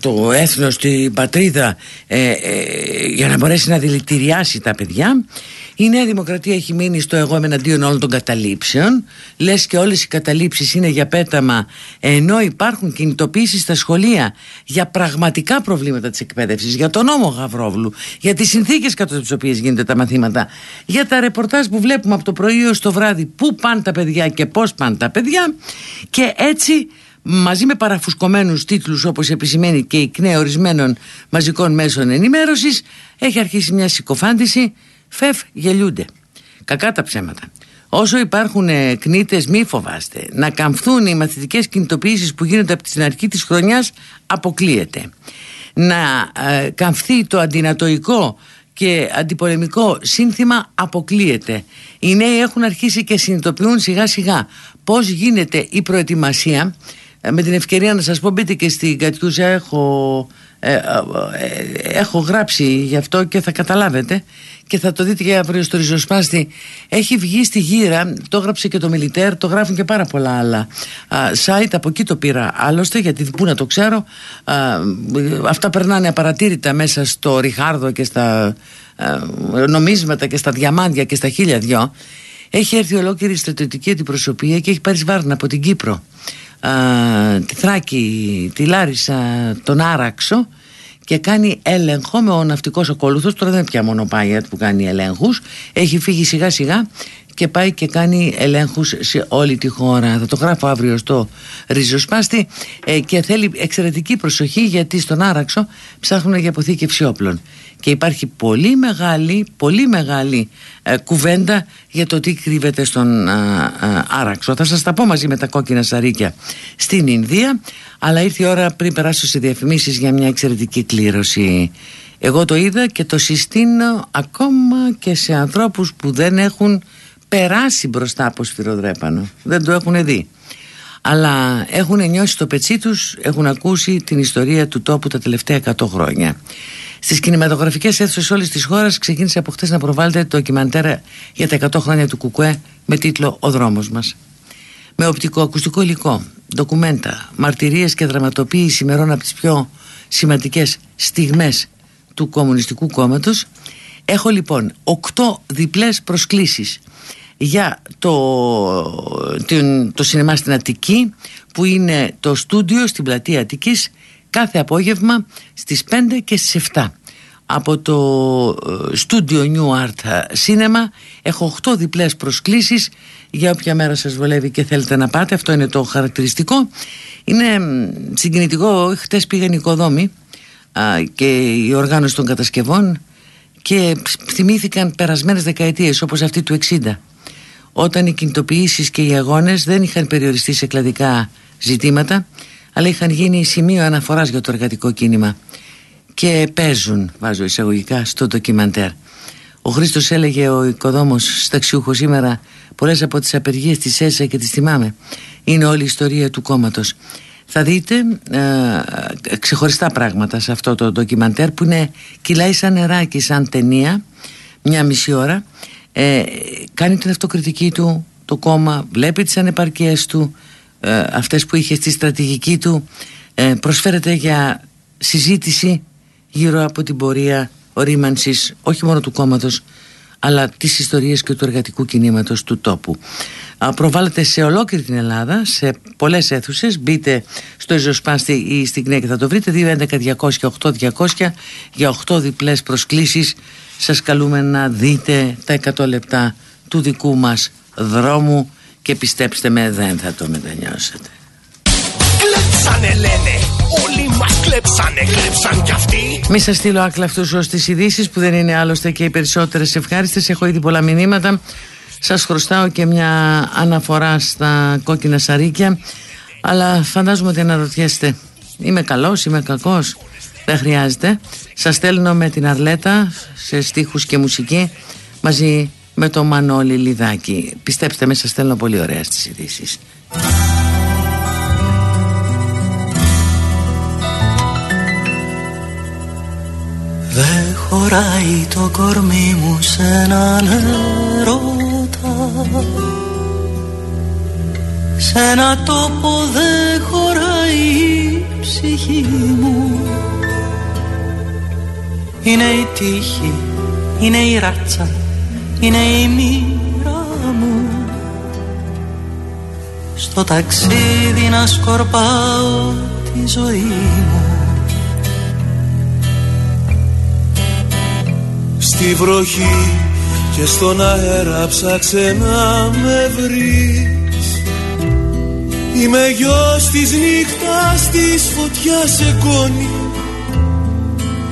το έθνος, την πατρίδα ε, ε, για να μπορέσει να δηλητηριάσει τα παιδιά η Νέα Δημοκρατία έχει μείνει στο εγώ εναντίον όλων των καταλήψεων. Λες και όλες οι καταλήψεις είναι για πέταμα, ενώ υπάρχουν κινητοποίησεις στα σχολεία για πραγματικά προβλήματα της εκπαίδευσης, για τον νόμο Γαβρόβλου, για τις συνθήκες κατά τις οποίες γίνονται τα μαθήματα, για τα ρεπορτάζ που βλέπουμε από το πρωί ω το βράδυ, πού πάνε τα παιδιά και πώς πάνε τα παιδιά. Και έτσι μαζί με παραφουσκωμένους τίτλους όπως επισημαίνει και η ΚΝΕ ορισμένων μαζικών μέσων ενημέρωσης έχει αρχίσει μια συκοφάντηση Φεφ γελιούνται. Κακά τα ψέματα. Όσο υπάρχουν ε, κνήτες μη φοβάστε. Να καμφθούν οι μαθητικές κινητοποιήσεις που γίνονται από την αρχή της χρονιάς αποκλείεται. Να ε, καμφθεί το αντινατοϊκό και αντιπολεμικό σύνθημα αποκλείεται. Οι νέοι έχουν αρχίσει και συνειδητοποιούν σιγά σιγά πώς γίνεται η προετοιμασία. Ε, με την ευκαιρία να σας πω μπείτε και στην Κατιούσα έχω, ε, ε, έχω γράψει γι' αυτό και θα καταλάβετε και θα το δείτε και αύριο στο ριζοσπάστη. Έχει βγει στη γύρα το έγραψε και το Μιλιτέρ το γράφουν και πάρα πολλά άλλα. Α, site από εκεί το πήρα άλλωστε γιατί πού να το ξέρω. Α, αυτά περνάνε απαρατήρητα μέσα στο Ριχάρδο και στα α, νομίσματα και στα διαμάντια και στα χίλια δυο. Έχει έρθει ολόκληρη στρατιωτική αντιπροσωπεία και έχει πάρει σβάρνα από την Κύπρο τη Θράκη, τη Λάρισα, τον Άραξο και κάνει έλεγχο με ο ναυτικός ακόλουθος. Τώρα δεν είναι πια μόνο που κάνει ελέγχους. Έχει φύγει σιγά σιγά και πάει και κάνει ελέγχους σε όλη τη χώρα. Θα το γράφω αύριο στο ριζοσπάστη ε, και θέλει εξαιρετική προσοχή γιατί στον Άραξο ψάχνουν για αποθήκευση όπλων. Και υπάρχει πολύ μεγάλη, πολύ μεγάλη ε, κουβέντα για το τι κρύβεται στον Άραξο. Θα σας τα πω μαζί με τα κόκκινα σαρίκια στην Ινδία, αλλά ήρθε η ώρα πριν περάσω σε διαφημίσεις για μια εξαιρετική κλήρωση. Εγώ το είδα και το συστήνω ακόμα και σε ανθρώπους που δεν έχουν περάσει μπροστά από σφυροδρέπανο. Δεν το έχουν δει. Αλλά έχουν νιώσει το πετσί τους, έχουν ακούσει την ιστορία του τόπου τα τελευταία 100 χρόνια. Στις κινηματογραφικές αίθουσες όλης της χώρας ξεκίνησε από χτες να προβάλλεται το ντοκιμαντέρ για τα 100 χρόνια του Κουκουέ με τίτλο Ο δρόμος μας. Με οπτικοακουστικό υλικό, ντοκουμέντα, μαρτυρίες και δραματοποίηση ημερών από τις πιο σημαντικές στιγμές του Κομμουνιστικού Κόμματος. Έχω λοιπόν οκτώ διπλές προσκλήσεις για το, το, το σινεμά στην Αττική που είναι το στούντιο στην πλατεία Αττικής κάθε απόγευμα στις 5 και στις 7 από το ε, στούντιο New Art Cinema έχω 8 διπλές προσκλήσεις. Για όποια μέρα σας βολεύει και θέλετε να πάτε αυτό είναι το χαρακτηριστικό. Είναι συγκινητικό χτες πήγαν οι οικοδόμοι και η οργάνωση των κατασκευών και θυμήθηκαν περασμένες δεκαετίες όπως αυτή του 60 όταν οι κινητοποιήσεις και οι αγώνες δεν είχαν περιοριστεί σε κλαδικά ζητήματα αλλά είχαν γίνει σημείο αναφοράς για το εργατικό κίνημα και παίζουν, βάζω εισαγωγικά, στο ντοκιμαντέρ. Ο Χρήστος έλεγε ο οικοδόμος σταξιούχος σήμερα πολλές από τις απεργίες της ΕΣΑ και τις θυμάμαι. Είναι όλη η ιστορία του κόμματος. Θα δείτε ε, ξεχωριστά πράγματα σε αυτό το ντοκιμαντέρ που είναι κυλάει σαν νεράκι, σαν ταινία, μια μισή ώρα. Ε, κάνει την αυτοκριτική του το κόμμα, βλέπει τις ανεπαρκίες του, ε, αυτές που είχε στη στρατηγική του ε, προσφέρεται για συζήτηση γύρω από την πορεία ορίμανσης όχι μόνο του κόμματος αλλά τις ιστορίες και του εργατικού κινήματος του τόπου. Προβάλλεται σε ολόκληρη την Ελλάδα, σε πολλές αίθουσες. Μπείτε στο Ιζοσπάστη ή στην ΚΝΕ και θα το βρείτε. 211-200-8200 για 8 διπλές προσκλήσεις. Σας καλούμε να δείτε τα 100 λεπτά του δικού μας δρόμου και πιστέψτε με δεν θα το μετανιώσετε. Κλέψανε λένε, όλοι μας κλέψανε, κλέψαν κι αυτοί. Μη σας στείλω άκλαυτους ως τις ειδήσεις που δεν είναι άλλωστε και οι περισσότερες ευχάριστες. Έχω ήδη πολλά μηνύματα. Σας χρωστάω και μια αναφορά στα κόκκινα σαρίκια. Αλλά φαντάζομαι ότι αναρωτιέστε Είμαι καλός, είμαι κακός Δεν χρειάζεται. Σας στέλνω με την Αρλέτα σε στίχους και μουσική Μαζί με το Μανώλη Λιδάκη. Πιστέψτε με σας στέλνω πολύ ωραία στις ειδήσεις. Δε χωράει το κορμί μου σε έναν ερώτα. Σ' ένα τόπο δε χωράει η ψυχή μου Είναι η τύχη, είναι η ράτσα, είναι η μοίρα μου. Στο ταξίδι να σκορπάω τη ζωή μου. Στη βροχή και στον αέρα ψάξε να με βρεις. Είμαι γιος της νύχτας της φωτιάς εγγόνη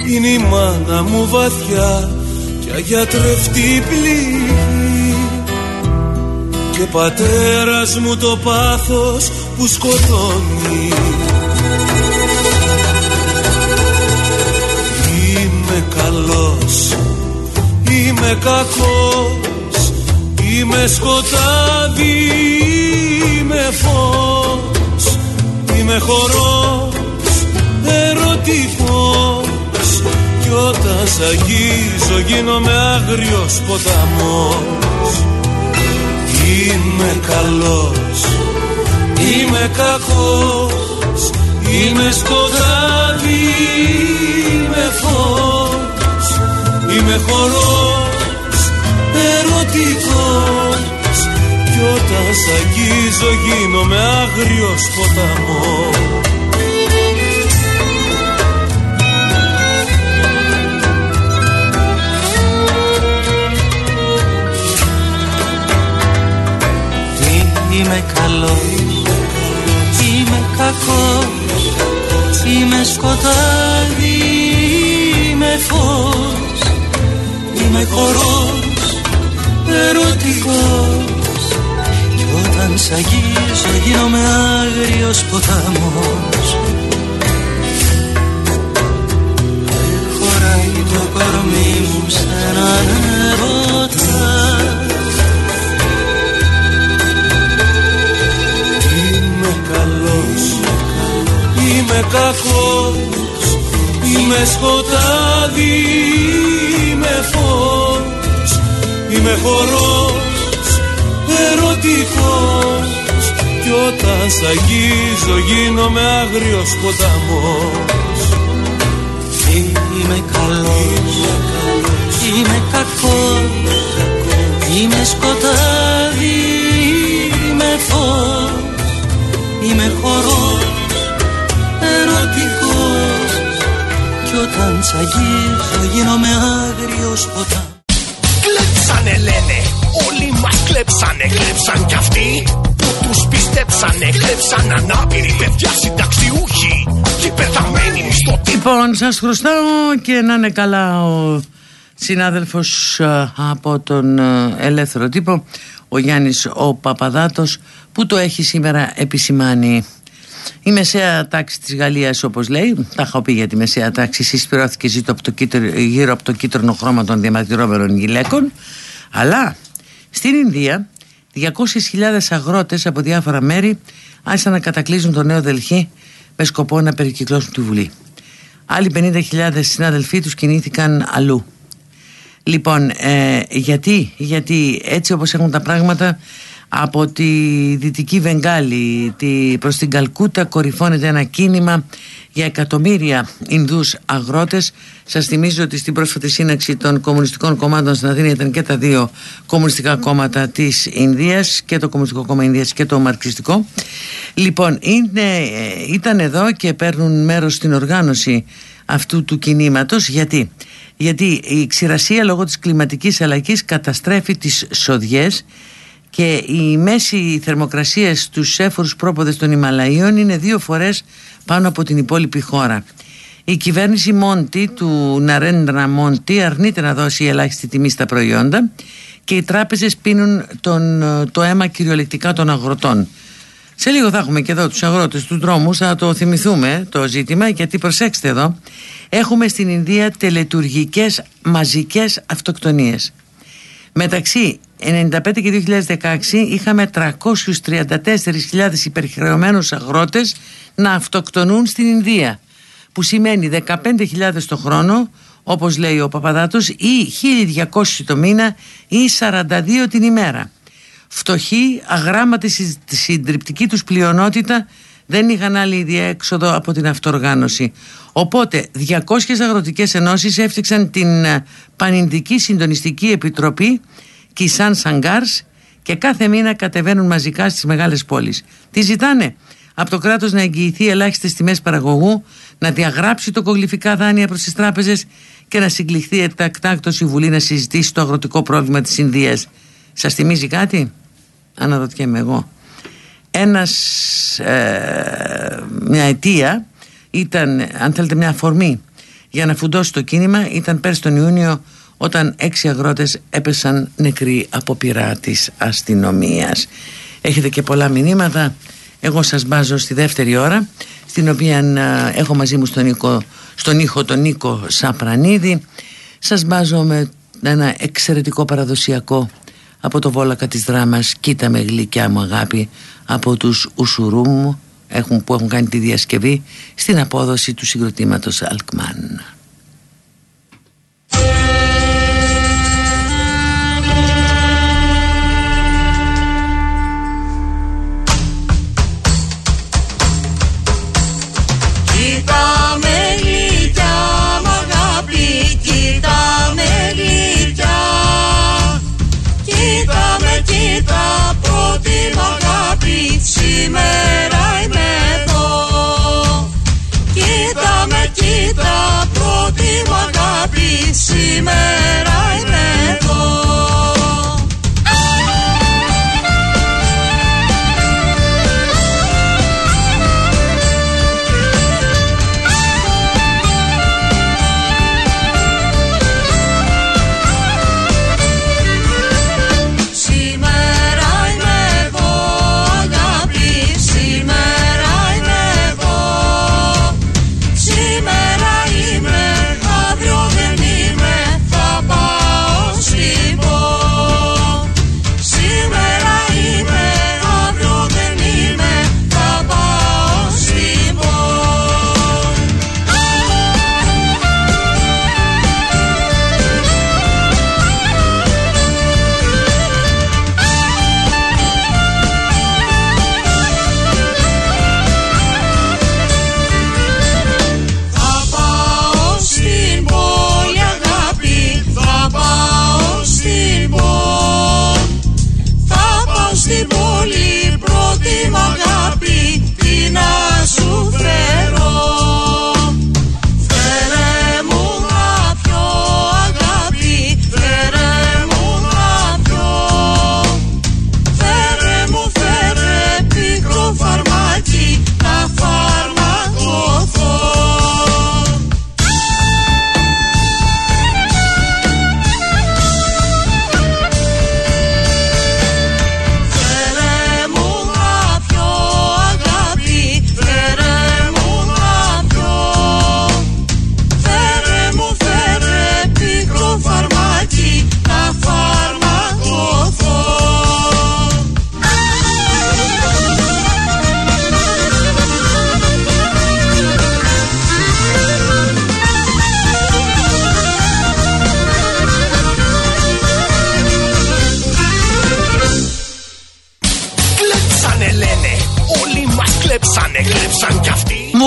Είναι η μάνα μου βαθιά και αγιατρευτή πληγή Και πατέρας μου το πάθος που σκοτώνει. Είμαι καλός Είμαι κακός, είμαι σκοτάδι, είμαι φως Είμαι χορός, ερωτικός. Κι όταν σ' αγγίζω γίνομαι άγριος ποταμός. Είμαι καλός, είμαι κακός Είμαι σκοτάδι, είμαι φως. Είμαι χορός ερωτικός Κι όταν σ' αγγίζω γίνομαι άγριος ποταμός Είμαι καλός, είμαι κακός Είμαι σκοτάδι, είμαι φως Είμαι χορός, ερωτικός. Κι όταν σ' αγγίζω γίνομαι άγριος ποταμός. Δεν χωράει το κορμί μου σε έναν ερώτα είμαι κακός Είμαι σκοτάδι, είμαι φως Είμαι χορός, ερωτικός. Κι όταν σ' αγγίζω γίνομαι άγριος ποταμός. Είμαι καλός, είμαι κακός Είμαι σκοτάδι, είμαι φως Είμαι χορός, όταν σ' αγγίζω γίνομαι άγριος ποτά. Κλέψανε λένε, όλοι μας κλέψανε, κλέψαν κι αυτοί που τους πιστέψανε, κλέψαν ανάπηροι παιδιά συνταξιούχοι και πεθαμένοι μισθωτοί Λοιπόν, σας χρωστάω και να είναι καλά ο συνάδελφος ε, από τον ε, ελεύθερο τύπο, ο Γιάννης ο Παπαδάτος, που το έχει σήμερα επισημάνει. Η μεσαία τάξη της Γαλλίας όπως λέει, τα έχω πει για τη μεσαία τάξη, συσπηρώθηκε ζήτω από το κίτρι- γύρω από το κίτρινο χρώμα των διαμαρτυρόμενων γυλαίκων, αλλά στην Ινδία 200.000 αγρότες από διάφορα μέρη άρχισαν να κατακλείζουν το νέο Δελχή με σκοπό να περικυκλώσουν τη Βουλή. Άλλοι 50.000 συνάδελφοί τους κινήθηκαν αλλού. Λοιπόν, ε, γιατί, γιατί έτσι όπως έχουν τα πράγματα από τη Δυτική Βενγάλη τη, προς την Καλκούτα κορυφώνεται ένα κίνημα για εκατομμύρια Ινδούς αγρότες. Σας θυμίζω ότι στην πρόσφατη σύναξη των κομμουνιστικών κομμάτων στην Αθήνα ήταν και τα δύο κομμουνιστικά κόμματα της Ινδίας και το Κομμουνιστικό Κόμμα Ινδίας και το Μαρξιστικό. Λοιπόν, είναι, ε, ήταν εδώ και παίρνουν μέρος στην οργάνωση αυτού του κινήματος. Γιατί; Γιατί η ξηρασία λόγω της κλιματικής αλλαγής καταστρέφει τις σοδιές και η μέση θερμοκρασία στους έφορους πρόποδες των Ιμαλαίων είναι δύο φορές πάνω από την υπόλοιπη χώρα. Η κυβέρνηση Μόντι του Ναρέντρα Μόντι αρνείται να δώσει ελάχιστη τιμή στα προϊόντα και οι τράπεζες πίνουν τον, το αίμα κυριολεκτικά των αγροτών. Σε λίγο θα έχουμε και εδώ τους αγρότες του δρόμου, θα το θυμηθούμε το ζήτημα γιατί προσέξτε εδώ έχουμε στην Ινδία τελετουργικές μαζικές αυτοκτονίες. Μεταξύ 1995 και 2016 είχαμε 334.000 υπερχρεωμένους αγρότες να αυτοκτονούν στην Ινδία που σημαίνει 15.000 το χρόνο όπως λέει ο Παπαδάτος ή 1.200 το μήνα ή 42 την ημέρα. Φτωχοί, αγράμματοι συντριπτική τους πλειονότητα δεν είχαν άλλη διέξοδο από την αυτοργάνωση. Οπότε 200 αγροτικές ενώσεις έφτιαξαν την ε, Πανινδική Συντονιστική Επιτροπή Κισάν Σαγκάρς και κάθε μήνα κατεβαίνουν μαζικά στις μεγάλες πόλεις. Τι ζητάνε; Από το κράτος να εγγυηθεί ελάχιστες τιμές παραγωγού, να διαγράψει το κογλυφικά δάνεια προς τις τράπεζες και να συγκληθεί εκτακτάκτως η Βουλή να συζητήσει το αγροτικό πρόβλημα της Ινδίας. Σας θυμίζει κάτι; Αναρωτιέμαι εγώ. Ένας, ε, μια αιτία ήταν, αν θέλετε μια αφορμή για να φουντώσει το κίνημα ήταν πέρσι τον Ιούνιο όταν έξι αγρότες έπεσαν νεκροί από πειρά της αστυνομίας. Έχετε και πολλά μηνύματα. Εγώ σας μπάζω στη δεύτερη ώρα στην οποία έχω μαζί μου στον, στον ήχο τον Νίκο Σαπρανίδη. Σας μπάζω με ένα εξαιρετικό παραδοσιακό από το Βόλακα της δράμας «Κοίτα με γλυκιά μου αγάπη» από τους Ουσουρούμ έχουν, που έχουν κάνει τη διασκευή στην απόδοση του συγκροτήματος Αλκμάν.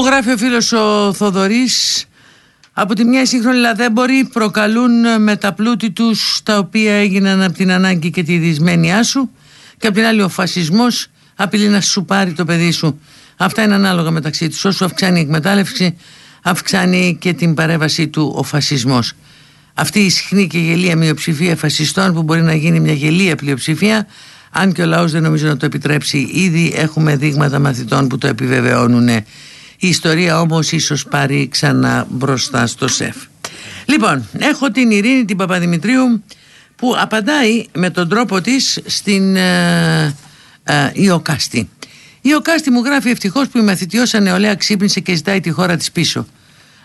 Γράφει ο φίλος ο Θοδωρής από τη μια οι σύγχρονοι λαδέμποροι προκαλούν με τα πλούτη τους τα οποία έγιναν από την ανάγκη και τη δυσμένειά σου και από την άλλη ο φασισμός απειλεί να σου πάρει το παιδί σου. Αυτά είναι ανάλογα μεταξύ τους. Όσο αυξάνει η εκμετάλλευση αυξάνει και την παρέμβαση του ο φασισμός. Αυτή η ισχνή και γελία μειοψηφία φασιστών που μπορεί να γίνει μια γελία πλειοψηφία αν και ο λαός δεν νομίζω να το επιτρέψει ήδη έχουμε δείγματα μαθητών που το επιβεβαιώνουν η ιστορία όμως ίσως πάρει ξανά μπροστά στο σεφ. Λοιπόν έχω την Ειρήνη την Παπαδημητρίου που απαντάει με τον τρόπο της στην ε, ε, Ιωκάστη. Η Ιωκάστη μου γράφει ευτυχώς που η μαθητιώσα νεολαία ξύπνησε και ζητάει τη χώρα της πίσω.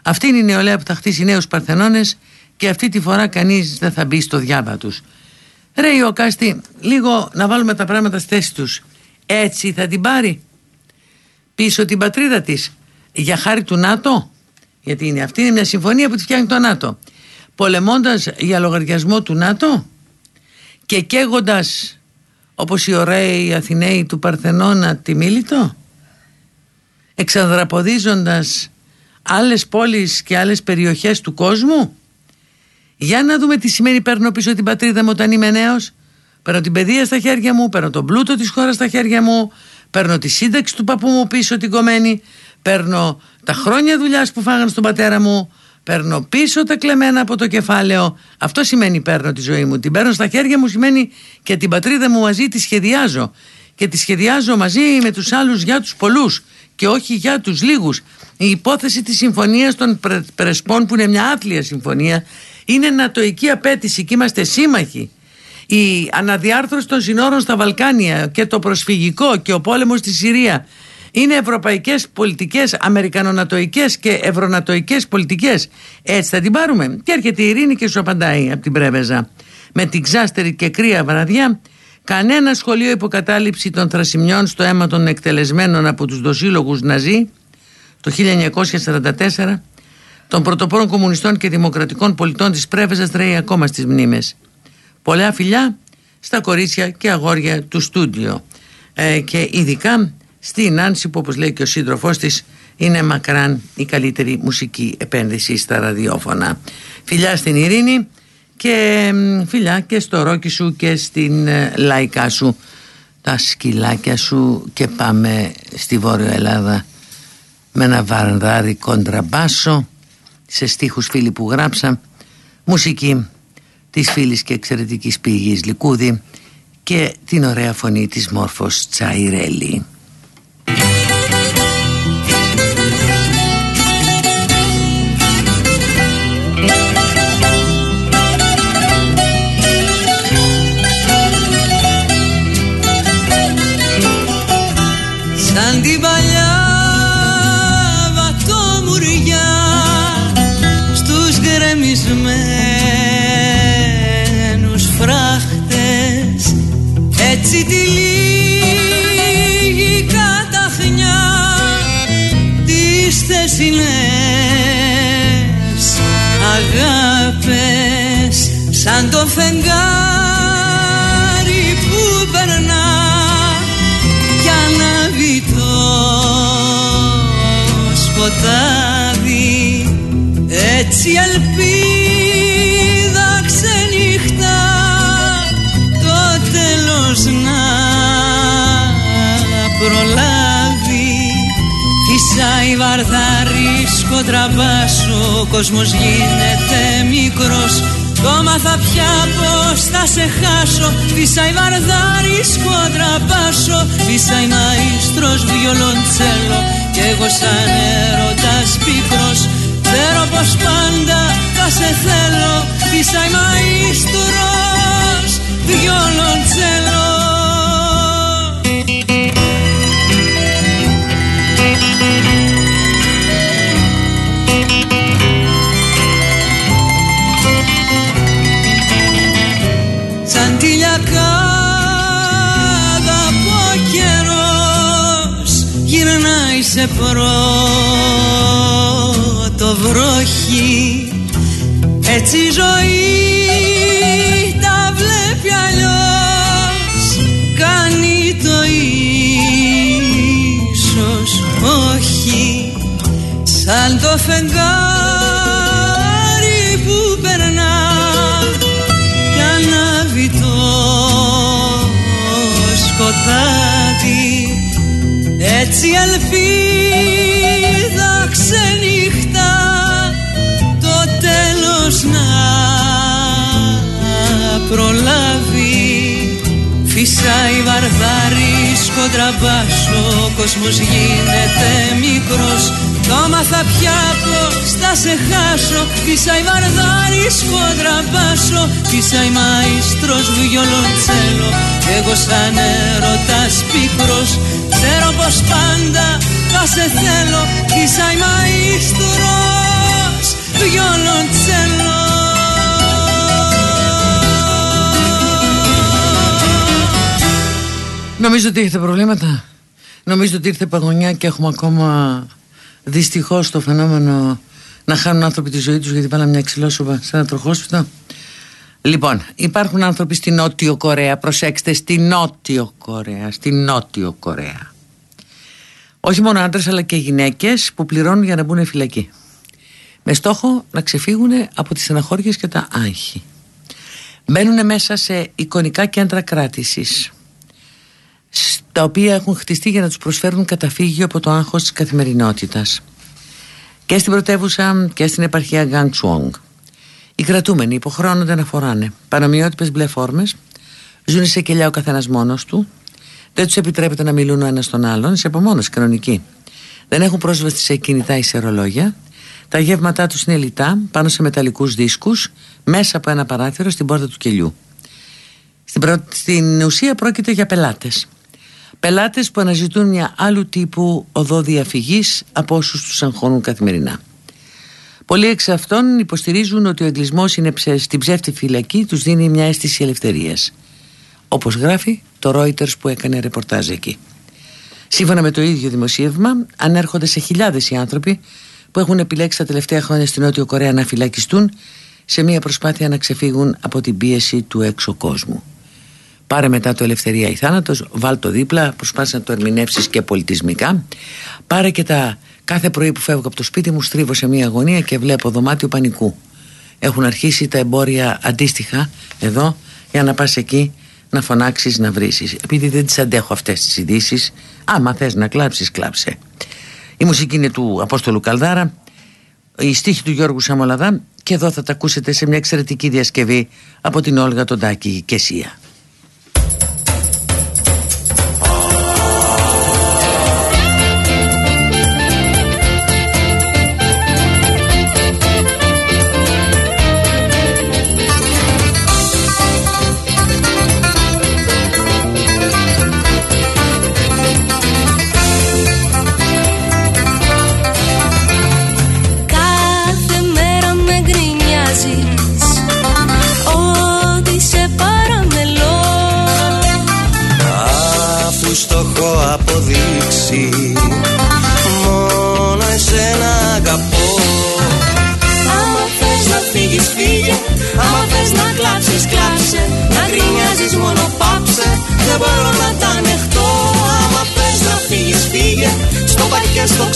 Αυτή είναι η νεολαία που θα χτίσει νέους παρθενώνες και αυτή τη φορά κανείς δεν θα μπει στο διάβα τους. Ρε Ιωκάστη, λίγο να βάλουμε τα πράγματα στη θέση τους. Έτσι θα την πάρει; Πίσω την πατρίδα της για χάρη του ΝΑΤΟ. Γιατί είναι αυτή είναι μια συμφωνία που τη φτιάχνει το ΝΑΤΟ. Πολεμώντας για λογαριασμό του ΝΑΤΟ και καίγοντας όπως οι ωραίοι Αθηναίοι του Παρθενώνα τη Μίλητο εξανδραποδίζοντας άλλες πόλεις και άλλες περιοχές του κόσμου για να δούμε τι σημαίνει παίρνω πίσω την πατρίδα μου όταν είμαι νέος. Παίρνω την παιδεία στα χέρια μου, παίρνω τον πλούτο της χώρας στα χέρια μου, παίρνω τη σύνταξη του παππού μου πίσω την κομμένη, παίρνω τα χρόνια δουλειάς που φάγανε στον πατέρα μου, παίρνω πίσω τα κλεμμένα από το κεφάλαιο. Αυτό σημαίνει παίρνω τη ζωή μου. Την παίρνω στα χέρια μου σημαίνει και την πατρίδα μου μαζί τη σχεδιάζω. Και τη σχεδιάζω μαζί με τους άλλους για τους πολλούς και όχι για τους λίγους. Η υπόθεση της συμφωνίας των Πρεσπών που είναι μια άθλια συμφωνία είναι νατοική απέτηση και είμαστε σύμμαχοι. Η αναδιάρθρωση των συνόρων στα Βαλκάνια και το προσφυγικό και ο πόλεμος στη Συρία είναι ευρωπαϊκές πολιτικές, αμερικανονατοικές και ευρωνατοικές πολιτικές. Έτσι θα την πάρουμε. Και έρχεται η Ειρήνη και σου απαντάει από την Πρέβεζα. Με την ξάστερη και κρύα βραδιά, κανένα σχολείο υποκατάληψη των θρασιμιών στο αίμα των εκτελεσμένων από τους δοσύλλογους Ναζί το 1944 των πρωτοπόρων κομμουνιστών και δημοκρατικών πολιτών της Πρέβεζας τρέχει ακόμα στις μνήμες. Πολλά φιλιά στα κορίτσια και αγόρια του στούντιο ε, και ειδικά στην Άνση που όπως λέει και ο σύντροφός της είναι μακράν η καλύτερη μουσική επένδυση στα ραδιόφωνα. Φιλιά στην Ειρήνη και φιλιά και στο ρόκι σου και στην ε, λαϊκά σου τα σκυλάκια σου και πάμε στη Βόρειο Ελλάδα με ένα βαρδάρι κοντραμπάσο σε στίχους φίλοι που γράψα μουσική της φίλης και εξαιρετικής πηγής Λικούδη και την ωραία φωνή της Μόρφος Τσαϊρέλη. Σαν την παλιά γκρεμισμένους φράχτες. Έτσι τη λίγη καταχνιά τις θεσινές αγάπες σαν το φεγγάρι σκοτάδι. Έτσι ελπίζω Φυσάει βαρδάρι σκοτραμπάσω Ο κόσμος γίνεται μικρός Το μάθα πια πως θα σε χάσω. Φυσάει βαρδάρι σκοτραμπάσω Φυσάει μαΐστρος βιολοντσέλο Κι εγώ σαν έρωτας πικρός Ξέρω πως πάντα θα σε θέλω. Φυσάει μαΐστρος βιολοντσέλο σε πρώτο βροχή. Έτσι η ζωή τα βλέπει αλλιώς. Κάνει το ίσως όχι. Σαν το φεγγάρι που περνά Κι ανάβει το σκοτάδι. Έτσι ελπίδα Φυσάει βαρδάρης κοντραμπάς Ο κόσμος γίνεται μικρός. Το άμαθα πια πως θα σε χάσω Φυσάει βαρδάρης κοντραμπάσο Φυσάει μαΐστρος βιολοντσέλο Κι εγώ σαν έρωτας πικρός Ξέρω πως πάντα θα σε θέλω. Φυσάει μαΐστρος βιολοντσέλο Νομίζω ότι έχετε προβλήματα. Νομίζω ότι ήρθε παγωνιά και έχουμε ακόμα δυστυχώς το φαινόμενο να χάνουν άνθρωποι τη ζωή τους γιατί βάλαμε μια ξυλόσοβα σε ένα τροχόσπιτο. Λοιπόν, υπάρχουν άνθρωποι στη Νότιο Κορέα. Προσέξτε, στη Νότιο Κορέα. Στη Νότιο Κορέα. Όχι μόνο άντρες, αλλά και γυναίκες που πληρώνουν για να μπουν φυλακή. Με στόχο να ξεφύγουν από τις στεναχώριε και τα άγχη. Μπαίνουν μέσα σε εικονικά κέντρα κράτησης τα οποία έχουν χτιστεί για να τους προσφέρουν καταφύγιο από το άγχος της καθημερινότητας και στην πρωτεύουσα και στην επαρχία Γκαντσουόγκ. Οι κρατούμενοι υποχρεώνονται να φοράνε πανομοιότυπες μπλε φόρμες, ζουν σε κελιά ο καθένας μόνος του, δεν τους επιτρέπεται να μιλούν ο ένας τον άλλον, σε απομόνωση κανονική. Δεν έχουν πρόσβαση σε κινητά ή σε ρολόγια, τα γεύματά τους είναι λιτά πάνω σε μεταλλικούς δίσκους, μέσα από ένα παράθυρο στην πόρτα του κελιού. Στην, προ... στην ουσία πρόκειται για πελάτες Πελάτες που αναζητούν μια άλλου τύπου οδό διαφυγής από όσους τους αγχώνουν καθημερινά. Πολλοί εξ αυτών υποστηρίζουν ότι ο εγκλισμός είναι ψε, στην ψεύτη φυλακή τους δίνει μια αίσθηση ελευθερίας. Όπως γράφει το Reuters που έκανε ρεπορτάζ εκεί. Σύμφωνα με το ίδιο δημοσίευμα, ανέρχονται σε χιλιάδες οι άνθρωποι που έχουν επιλέξει τα τελευταία χρόνια στην Νότιο Κορέα να φυλακιστούν σε μια προσπάθεια να ξεφύγουν από την πίεση του έξω κόσμου. Πάρε μετά το ελευθερία ή θάνατος, βάλ το δίπλα, προσπάθησε να το ερμηνεύσεις και πολιτισμικά. Πάρε και τα κάθε πρωί που φεύγω από το σπίτι μου στρίβω σε μια γωνία και βλέπω δωμάτιο πανικού. Έχουν αρχίσει τα εμπόρια αντίστοιχα εδώ για να πας εκεί να φωνάξεις, να βρήσεις. Επειδή δεν τις αντέχω αυτές τις ειδήσεις, άμα θες να κλάψεις, κλάψε. Η μουσική είναι του Απόστολου Καλδάρα, η στίχη του Γιώργου Σαμολαδά και εδώ θα τα ακούσετε σε μια εξαιρετική διασκευή από την Όλγα τον Τάκη και Σία.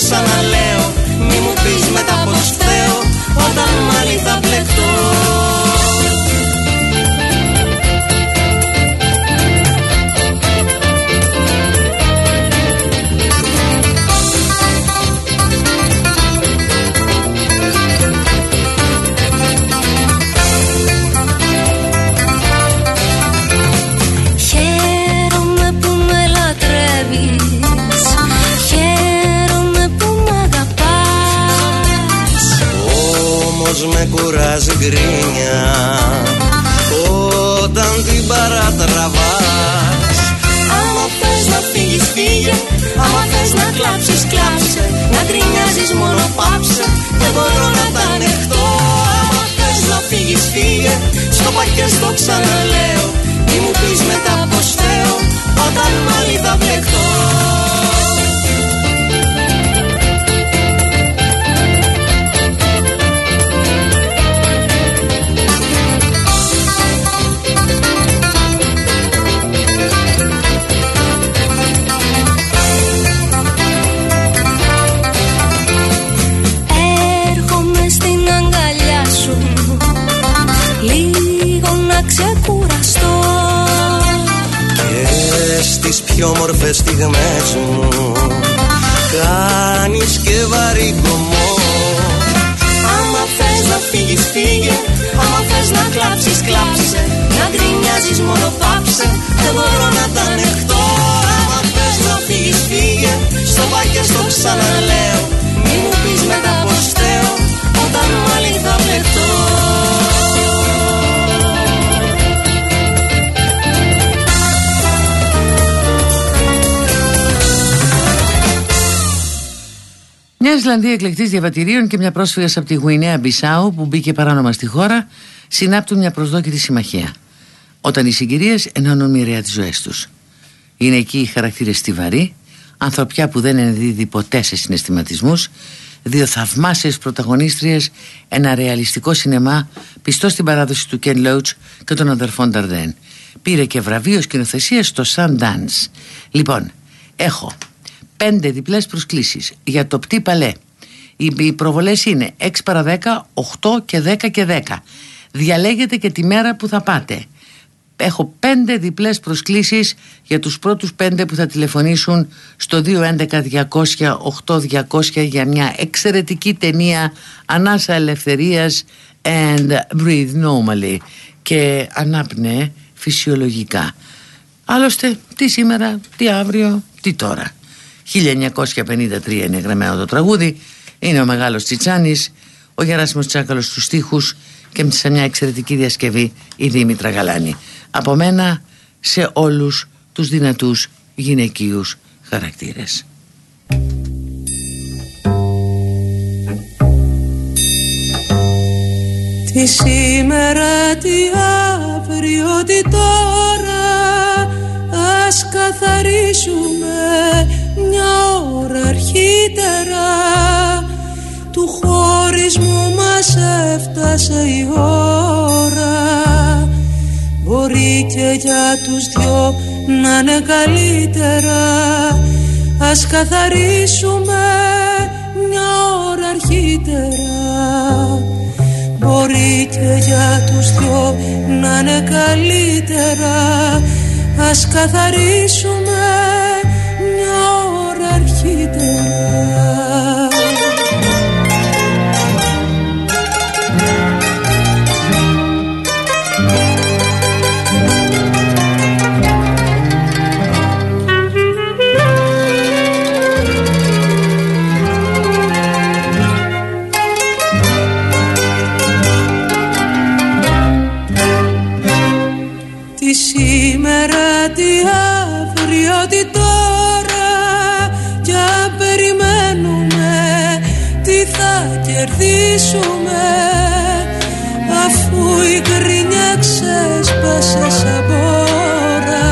Ξαναλέω Μη μου πεις μετά πως φταίω Όταν μάλλη θα μπλεχτώ κουράζει γκρίνια. Όταν την παρατραβάς Άμα θες να φύγεις φύγε. Άμα θες να κλάψεις κλάψε. Να γκρινιάζεις μόνο πάψε. Δεν μπορώ να τα ανεχτώ. Άμα θες να φύγεις φύγε. Στο παρκέ στο ξαναλέω Ισλανδία εκλεκτής διαβατηρίων και μια πρόσφυγας από τη Γουινέα Μπισάου που μπήκε παράνομα στη χώρα συνάπτουν μια προσδόκητη συμμαχία. Όταν οι συγκυρίες ενώνουν μοιραία τις ζωές τους. Είναι εκεί οι χαρακτήρες στιβαροί, ανθρωπιά που δεν ενδίδει ποτέ σε συναισθηματισμούς, δύο θαυμάσιες πρωταγωνίστριες, ένα ρεαλιστικό σινεμά πιστό στην παράδοση του Κεν Λόουτ και των αδερφών Νταρδέν. Πήρε και βραβείο σκηνοθεσίας στο Sundance. Λοιπόν, έχω πέντε διπλές προσκλήσεις για το πτή παλέ. Οι προβολές είναι 6 παρα 10, 8 και 10 και 10. Διαλέγετε και τη μέρα που θα πάτε. Έχω πέντε διπλές προσκλήσεις για τους πρώτους πέντε που θα τηλεφωνήσουν στο 211-200-8200 για μια εξαιρετική ταινία Ανάσα Ελευθερίας and Breathe Normally και ανάπνεε φυσιολογικά. Άλλωστε, τι σήμερα, τι αύριο, τι τώρα. 1953 είναι γραμμένο το τραγούδι. Είναι ο μεγάλος Τσιτσάνης ο Γεράσιμος Τσάκαλος στους στίχους και σε μια εξαιρετική διασκευή η Δήμητρα Γαλάνη. Από μένα σε όλους τους δυνατούς γυναικείους χαρακτήρες. Τι σήμερα, τι αύριο, τι τώρα Ας καθαρίσουμε μια ώρα αρχίτερα. Του χωρισμού μας έφτασε η ώρα. Μπορεί και για τους δυο να είναι καλύτερα. Ας καθαρίσουμε μια ώρα αρχίτερα. Μπορεί και για τους δυο να είναι καλύτερα. Ας καθαρίσουμε αρχίτερα ξέσπασε σαν μπόρα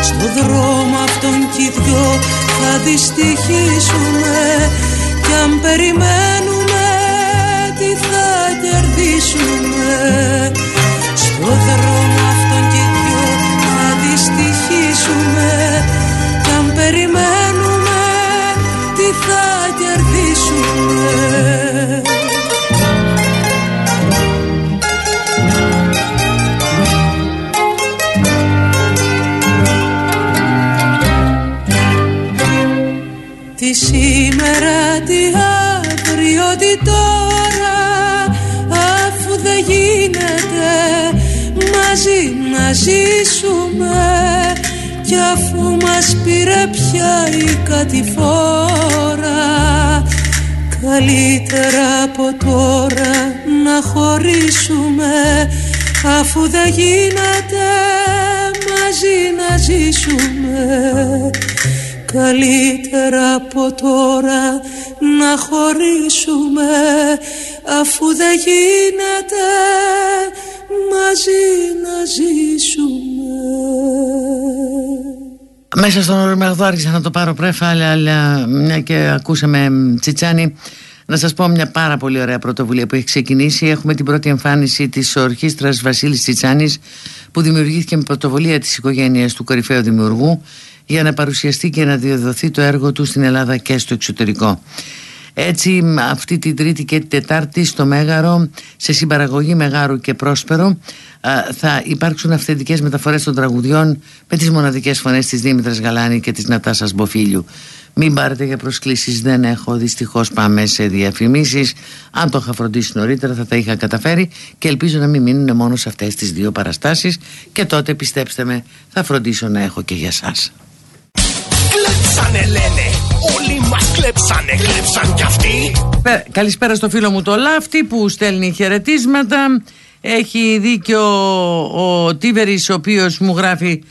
στο δρόμο αυτόν κι οι δυο θα δυστυχίσουμε. Κι αν περιμένουμε Κι αφού μας πήρε πια η κατηφόρα Καλύτερα από τώρα να χωρίσουμε Αφού δεν γίνεται μαζί να ζήσουμε. Καλύτερα από τώρα να χωρίσουμε Αφού δεν γίνεται μαζί να ζήσουμε μέσα στον Ορμαγδό άρχισα να το πάρω πρέφα αλλά μια και ακούσαμε Τσιτσάνι να σας πω μια πάρα πολύ ωραία πρωτοβουλία που έχει ξεκινήσει. Έχουμε την πρώτη εμφάνιση της ορχήστρας Βασίλης Τσιτσάνης που δημιουργήθηκε με πρωτοβουλία της οικογένειας του κορυφαίου δημιουργού για να παρουσιαστεί και να διαδοθεί το έργο του στην Ελλάδα και στο εξωτερικό Έτσι αυτή την Τρίτη και την Τετάρτη στο Μέγαρο σε συμπαραγωγή Μεγάρου και Πρόσπερο θα υπάρξουν αυθεντικές μεταφορές των τραγουδιών με τις μοναδικές φωνές της Δήμητρας Γαλάνη και της Νατάσας Μποφίλιου. Μην πάρετε για προσκλήσεις, δεν έχω. Δυστυχώς πάμε σε διαφημίσεις. Αν το είχα φροντίσει νωρίτερα θα τα είχα καταφέρει και ελπίζω να μην μείνουν μόνο σε αυτές τις δύο παραστάσεις και τότε πιστέψτε με θα φροντίσω να έχω και για σας. Κλέψανε λένε, όλοι μας κλέψανε, κλέψαν κι αυτοί. Καλησπέρα στο φίλο μου το Λάφτη που στέλνει χαιρετίσματα. Έχει δίκιο ο Τίβερης ο οποίος μου γράφει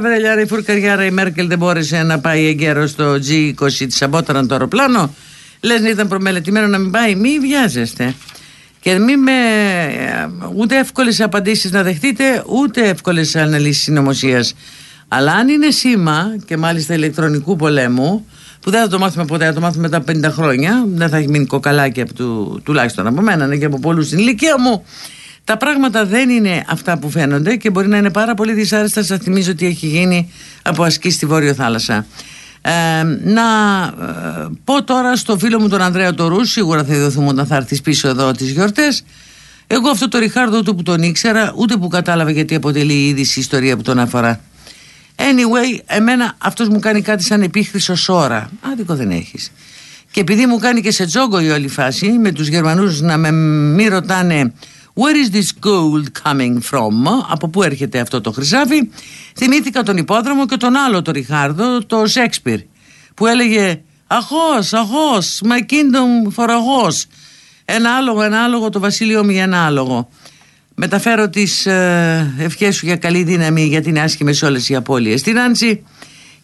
Βρελιάρα η φουρκαριάρα η Μέρκελ δεν μπόρεσε να πάει εγκαίρως στο G20 τη αμπόταραν το αεροπλάνο. Λες να ήταν προμελετημένο να μην πάει, μη βιάζεστε. Και μη με ούτε εύκολες απαντήσεις να δεχτείτε, ούτε εύκολες αναλύσεις συνωμοσίας. Αλλά αν είναι σήμα και μάλιστα ηλεκτρονικού πολέμου, που δεν θα το μάθουμε ποτέ, θα το μάθουμε μετά 50 χρόνια, δεν θα έχει μείνει κοκαλάκι από του, τουλάχιστον από μένα και από πολλούς στην ηλικία μου, τα πράγματα δεν είναι αυτά που φαίνονται και μπορεί να είναι πάρα πολύ δυσάρεστα. Σας θυμίζω ότι έχει γίνει από ασκή στη Βόρειο Θάλασσα. Ε, να ε, πω τώρα στο φίλο μου τον Ανδρέα Τορού, σίγουρα θα ειδωθούμε όταν θα έρθεις πίσω εδώ τις γιορτές. Εγώ αυτό το Ριχάρδο του που τον ήξερα, ούτε που κατάλαβα γιατί αποτελεί η είδηση η ιστορία που τον αφορά. Anyway, εμένα αυτός μου κάνει κάτι σαν επίχρησο σώρα. Άδικο δεν έχεις. Και επειδή μου κάνει και σε τζόγκο η όλη φάση, με τους Γερμανούς να με μη ρωτάνε Where is this gold coming from? Από πού έρχεται αυτό το χρυσάφι; Θυμήθηκα τον υπόδρομο και τον άλλο τον Ριχάρδο, το Σέξπιρ, που έλεγε «Αχώς, αχώς, my kingdom for αχώς». Ένα άλογο, ένα άλογο, το βασίλειο μου για ένα άλογο. Μεταφέρω τις ε, ευχές σου για καλή δύναμη γιατί είναι άσχημες όλες οι απώλειες. Στην Άνση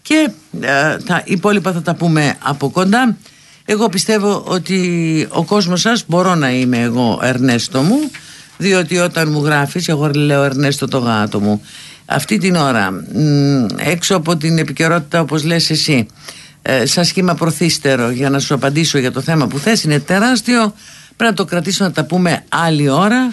και ε, τα υπόλοιπα θα τα πούμε από κοντά. Εγώ πιστεύω ότι ο κόσμος σας μπορώ να είμαι εγώ Ερνέστο μου διότι όταν μου γράφεις εγώ λέω Ερνέστο το γάτο μου. Αυτή την ώρα έξω από την επικαιρότητα όπως λες εσύ ε, σαν σχήμα προθύστερο για να σου απαντήσω για το θέμα που θες είναι τεράστιο. Πρέπει να το κρατήσω να τα πούμε άλλη ώρα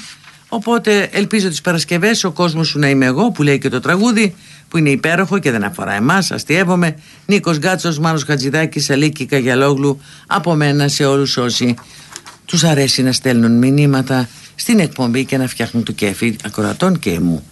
οπότε ελπίζω τις Παρασκευές ο κόσμος σου να είμαι εγώ που λέει και το τραγούδι που είναι υπέροχο και δεν αφορά εμάς αστείευομαι Νίκος Γκάτσος, Μάνος Χατζηδάκης, Αλίκη Καγιαλόγλου από μένα σε όλους όσοι τους αρέσει να στέλνουν μηνύματα στην εκπομπή και να φτιάχνουν το κέφι ακροατών και μου.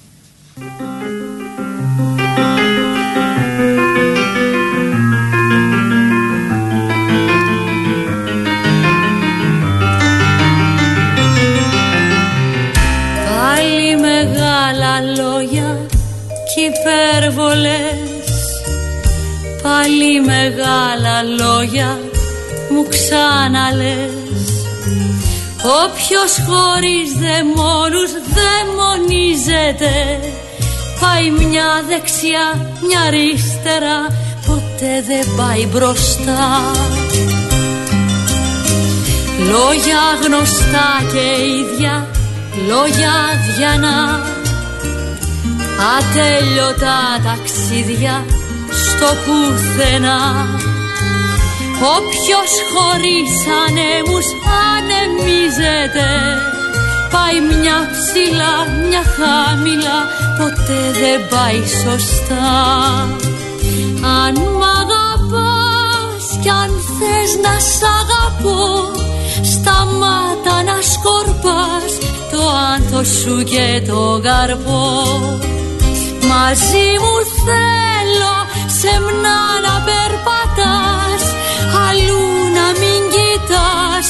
Κι υπέρβολες. Πάλι μεγάλα λόγια μου ξαναλες. Όποιος χωρίς δαιμόνους δαιμονίζεται Πάει μια δεξιά, μια αριστερά Ποτέ δεν πάει μπροστά. Λόγια γνωστά και ίδια Λόγια διανά Ατέλειωτα ταξίδια στο πουθενά. Όποιος χωρίς ανέμους ανεμίζεται Πάει μια ψηλά, μια χαμηλά Ποτέ δεν πάει σωστά. Αν μ' αγαπάς κι αν θες να σ' αγαπώ Σταμάτα να σκορπάς το άνθο σου και το καρπό Μαζί μου θέλω σεμνά να περπατάς αλλού να μην κοιτάς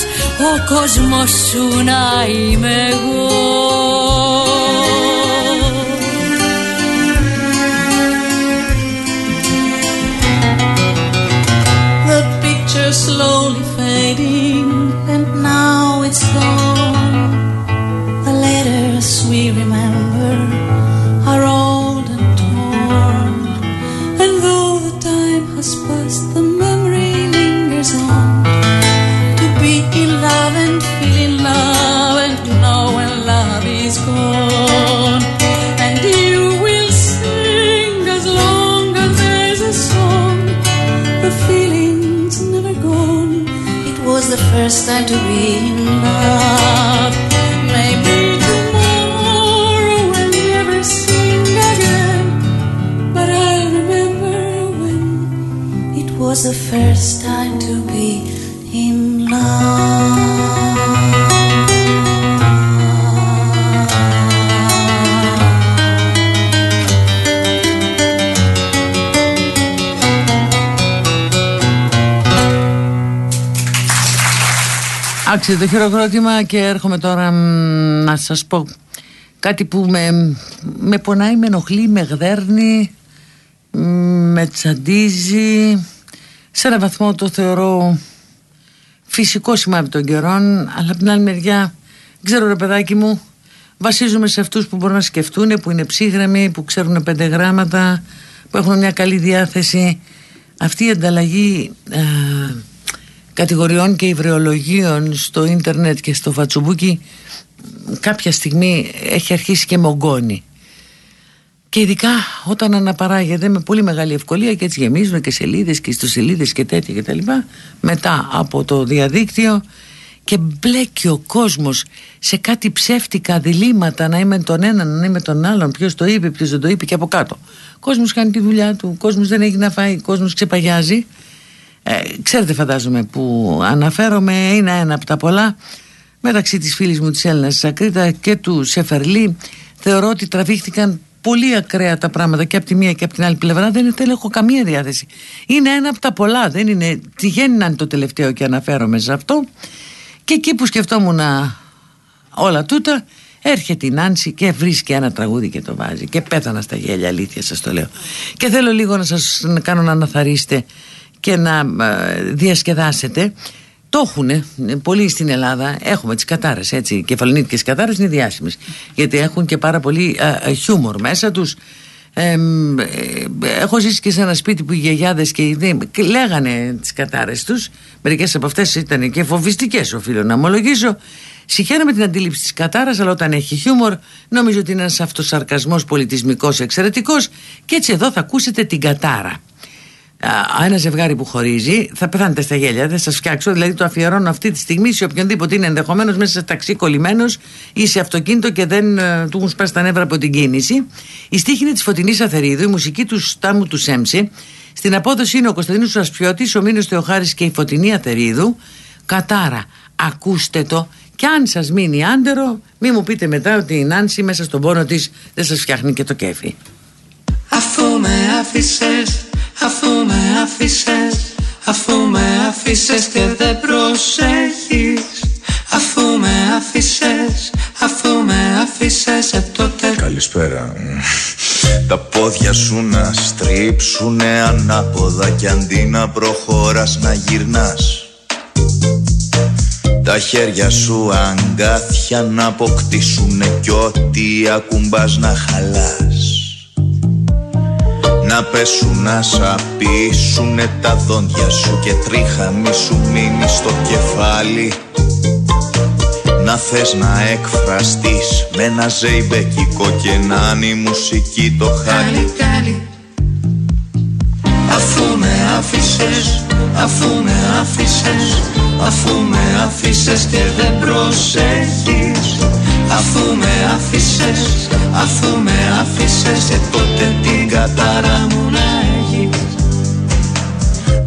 ο κόσμος σου να είμαι εγώ. The Άξιζε το χειροκρότημα και έρχομαι τώρα να σας πω κάτι που με, με πονάει, με ενοχλεί, με γδέρνει, με τσαντίζει. Σε ένα βαθμό το θεωρώ φυσικό σημάδι των καιρών, αλλά από την άλλη μεριά, ξέρω ρε παιδάκι μου, βασίζουμε σε αυτούς που μπορούν να σκεφτούν, που είναι ψύγραμμοι, που ξέρουν πέντε γράμματα, που έχουν μια καλή διάθεση. Αυτή η ανταλλαγή ε, κατηγοριών και υβρεολογίων στο ίντερνετ και στο φατσουμπούκι κάποια στιγμή έχει αρχίσει και μογκώνει. Και ειδικά όταν αναπαράγεται με πολύ μεγάλη ευκολία και έτσι γεμίζουν και σελίδες και ιστοσελίδες και τέτοια και τα λοιπά μετά από το διαδίκτυο και μπλέκει ο κόσμος σε κάτι ψεύτικα διλήμματα να είμαι τον έναν, να είμαι τον άλλον ποιος το είπε, ποιος δεν το είπε και από κάτω ο κόσμος κάνει τη δουλειά του, ο κόσμος δεν έχει να φάει, ο κόσμος ξεπαγιάζει ε, ξέρετε φαντάζομαι που αναφέρομαι είναι ένα από τα πολλά. Μεταξύ της φίλης μου της Έλληνας Σακρίτα και του Σεφερλή θεωρώ ότι τραβήχτηκαν πολύ ακραία τα πράγματα και από τη μία και από την άλλη πλευρά. Δεν έχω καμία διάθεση. Είναι ένα από τα πολλά. Δεν είναι τυχαίνει να είναι το τελευταίο και αναφέρομαι σε αυτό. Και εκεί που σκεφτόμουν όλα τούτα έρχεται η Νάνση και βρίσκει ένα τραγούδι και το βάζει και πέθανα στα γέλια αλήθεια σας το λέω. Και θέλω λίγο να σας κάνω να αναθαρίσετε και να ε, διασκεδάσετε το έχουν πολύ στην Ελλάδα. Έχουμε τις κατάρες, έτσι. Οι κεφαλονίτικες κατάρες είναι διάσημες. Γιατί έχουν και πάρα πολύ α, χιούμορ μέσα τους. Ε, έχω ζήσει και σε ένα σπίτι που οι γιαγιάδες και οι δήμοι λέγανε τις κατάρες τους. Μερικές από αυτές ήταν και φοβιστικές, οφείλω να ομολογήσω. Συγχαίρομαι την αντίληψη της κατάρας, αλλά όταν έχει χιούμορ, νομίζω ότι είναι ένας αυτοσαρκασμός πολιτισμικός εξαιρετικός. Και έτσι εδώ θα ακούσετε την κατάρα ένα ζευγάρι που χωρίζει, θα πεθάνετε στα γέλια, δεν σας φτιάξω. Δηλαδή το αφιερώνω αυτή τη στιγμή σε οποιονδήποτε είναι ενδεχομένως μέσα σε ταξί κολλημένος ή σε αυτοκίνητο και δεν uh, του έχουν σπάσει τα νεύρα από την κίνηση. Η στίχη είναι της Φωτεινής Αθερίδου, η μουσική του Στάμου του Σέμψη. Στην απόδοση είναι ο Κωνσταντίνος Ασπιώτης, ο Μήνος Θεοχάρης και η Φωτεινή Αθερίδου. Κατάρα, ακούστε το. Και αν σας μείνει άντερο, μη μου πείτε μετά ότι η Νάνση μέσα στον πόνο της δεν σας φτιάχνει και το κέφι. Αφού με άφησες Αφού με άφησες, αφού με άφησες και δεν προσέχεις. Αφού με άφησες, αφού με άφησες ε, τότε Καλησπέρα. Τα πόδια σου να στρίψουνε ανάποδα Κι αντί να προχωράς να γυρνάς. Τα χέρια σου αγκάθια να αποκτήσουνε κι ό,τι ακουμπάς να χαλάς να πέσουν να σαπίσουνε τα δόντια σου και τρίχα μη σου μείνει στο κεφάλι. Να θες να εκφραστείς με ένα ζεϊμπεκικό και να είναι η μουσική το χάλι Αφού με άφησες, αφού με άφησες, αφού με άφησες και δεν προσέχεις Αφού με άφησες, αφού με άφησες ε, τότε την κατάρα μου να έχεις.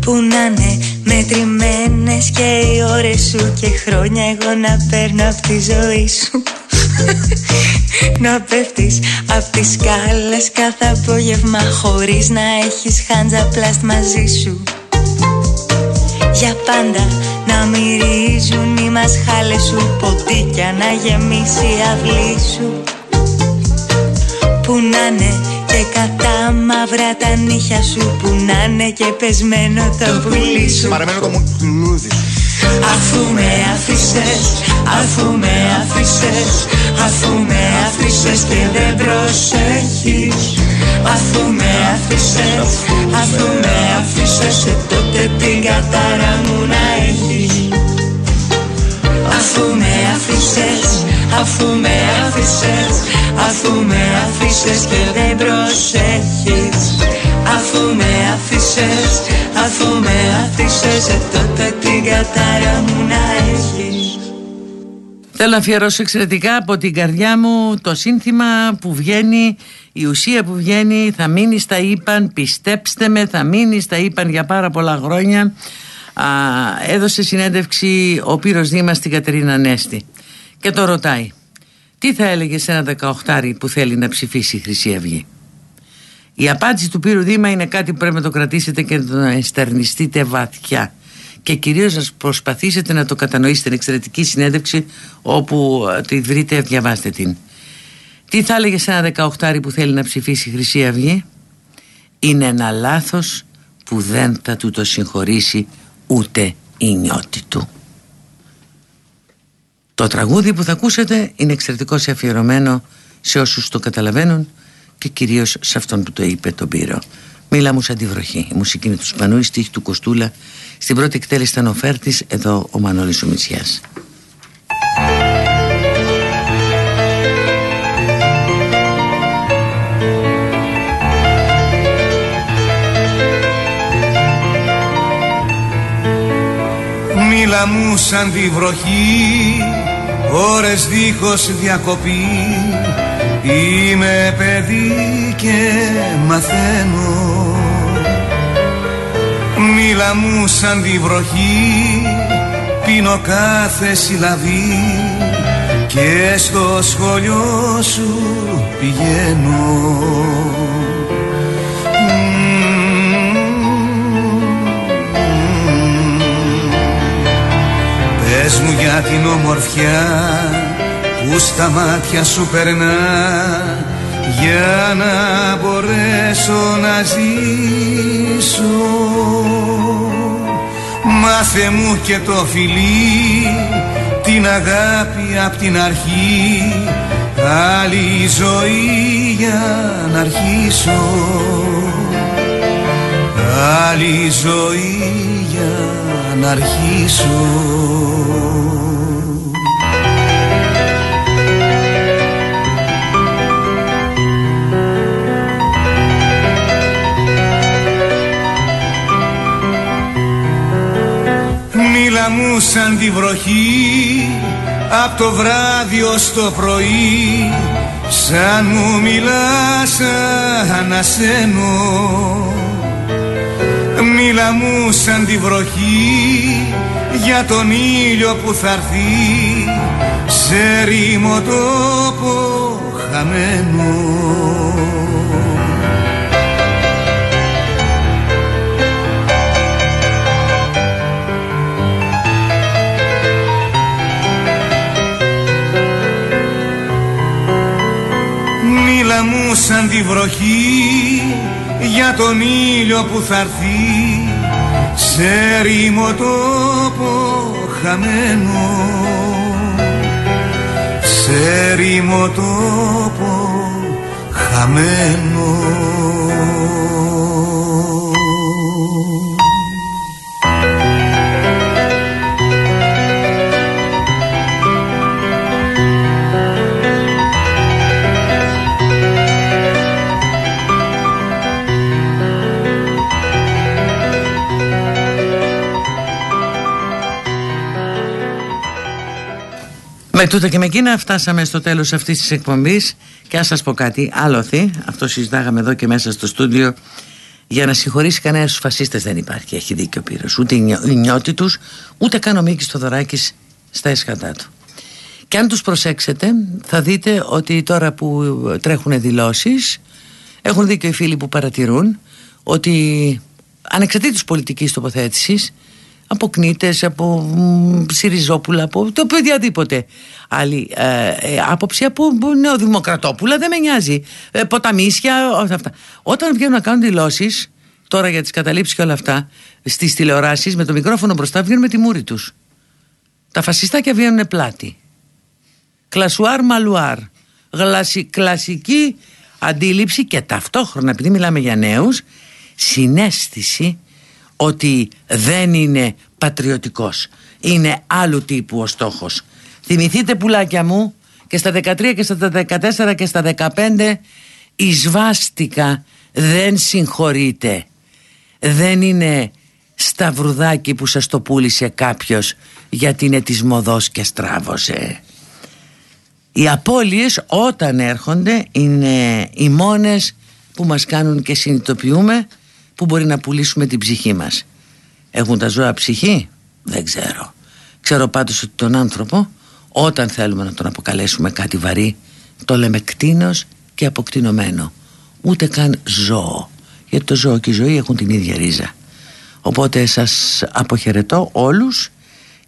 Που να είναι μετρημένες και οι ώρες σου και χρόνια εγώ να παίρνω από τη ζωή σου. (laughs) Να πέφτεις απ' τις σκάλες κάθε απόγευμα χωρίς να έχεις χάντζα πλάστ μαζί σου για πάντα να μυρίζουν οι μασχάλες σου Ποτίκια να γεμίσει η αυλή σου. Που να και κατά μαύρα τα νύχια σου Που να και πεσμένο το πουλί σου. Παραμένω το μου Αφού με άφησες, αφού με άφησες Αφού με άφησες και δεν προσέχεις. Αφού με άφησες, αφού με άφησες ε, τότε την κατάρα μου να έχεις. Αφού με άφησες, αφού με άφησες Αφού με άφησες και δεν προσέχεις. Αφού με άφησες, αφού με άφησες ε, τότε την κατάρα μου να έχεις. Θέλω να αφιερώσω εξαιρετικά από την καρδιά μου το σύνθημα που βγαίνει, η ουσία που βγαίνει. Θα μείνεις στα ύπαν, πιστέψτε με θα μείνεις στα ύπαν για πάρα πολλά χρόνια Α, έδωσε συνέντευξη ο Πύρος Δήμας στην Κατερίνα Νέστη και το ρωτάει τι θα έλεγε σε ένα 18 που θέλει να ψηφίσει η Χρυσή Αυγή; Η απάντηση του Πύρου Δήμα είναι κάτι που πρέπει να το κρατήσετε και να το εστερνιστείτε βαθιά. Και κυρίως να προσπαθήσετε να το κατανοήσετε την εξαιρετική συνέντευξη όπου ε, τη βρείτε διαβάστε την. Τι θα έλεγε σε ένα 18 που θέλει να ψηφίσει Χρυσή Αυγή; Είναι ένα λάθος που δεν θα του το συγχωρήσει ούτε η νιώτη του το τραγούδι που θα ακούσετε είναι εξαιρετικό σε αφιερωμένο σε όσους το καταλαβαίνουν και κυρίως σε αυτόν που το είπε τον Πύρο. Μίλα μου σαν τη βροχή. Η μουσική είναι του Σπανού, η στίχη του Κοστούλα. Στην πρώτη εκτέλεση ήταν ο Φέρτης, εδώ ο Μανώλης ο Μητσιάς. Μίλα μου σαν τη βροχή ώρες δίχως διακοπή. Είμαι παιδί και μαθαίνω. Μίλα μου σαν τη βροχή. Πίνω κάθε συλλαβή. Και στο σχολείο σου πηγαίνω Πες μου για την ομορφιά που στα μάτια σου περνά για να μπορέσω να ζήσω. Μάθε μου και το φιλί την αγάπη απ' την αρχή άλλη ζωή για να αρχίσω. Άλλη ζωή για να αρχίσω μου σαν τη βροχή Απ' το βράδυ ως το πρωί. Σαν μου μιλάς ανασένω Μίλα μου σαν τη βροχή Για τον ήλιο που θα έρθει. Σε ρήμο τόπο χαμένο. Μου σαν τη βροχή για τον ήλιο που θα έρθει σε ρήμο τόπο χαμένο. Σε ρήμο τόπο χαμένο τούτα και με εκείνα φτάσαμε στο τέλος αυτής της εκπομπής. Και ας σας πω κάτι άλοθη, αυτό συζητάγαμε εδώ και μέσα στο στούντιο. Για να συγχωρήσει κανένα στους φασίστες δεν υπάρχει, έχει δίκιο ο Πύρος, ούτε η νιώτη τους, ούτε καν ο Μίκης Θοδωράκης στα έσχατά του. Και αν τους προσέξετε θα δείτε ότι τώρα που τρέχουν δηλώσεις έχουν δίκιο οι φίλοι που παρατηρούν ότι ανεξαρτήτως πολιτικής τοποθέτησης από κνήτες, από Σιριζόπουλα, από το οποιοδήποτε άλλη ε, ε, άποψη, από νεοδημοκρατόπουλα, δεν με νοιάζει. Ε, ποταμίσια, αυτά. Όταν βγαίνουν να κάνουν δηλώσεις, τώρα για τις καταλήψεις και όλα αυτά, στις τηλεοράσεις με το μικρόφωνο μπροστά βγαίνουν με τη μούρη τους. Τα φασιστάκια βγαίνουν πλάτη. Κλασουάρ μαλουάρ. Γλασι, κλασική αντίληψη και ταυτόχρονα, επειδή μιλάμε για νέους, συνέστηση ότι δεν είναι πατριωτικός. Είναι άλλου τύπου ο στόχος. Θυμηθείτε πουλάκια μου και στα 13 και στα 14 και στα 15 η σβάστηκα δεν συγχωρείτε. Δεν είναι σταυρουδάκι που σας το πούλησε κάποιος γιατί είναι της μοδός και στράβωσε. Οι απώλειες όταν έρχονται είναι οι μόνες που μας κάνουν και συνειδητοποιούμε που μπορεί να πουλήσουμε την ψυχή μας; Έχουν τα ζώα ψυχή; Δεν ξέρω. Ξέρω πάντως ότι τον άνθρωπο όταν θέλουμε να τον αποκαλέσουμε κάτι βαρύ το λέμε κτίνος και αποκτηνωμένο. Ούτε καν ζώο. Γιατί το ζώο και η ζωή έχουν την ίδια ρίζα. Οπότε σας αποχαιρετώ όλους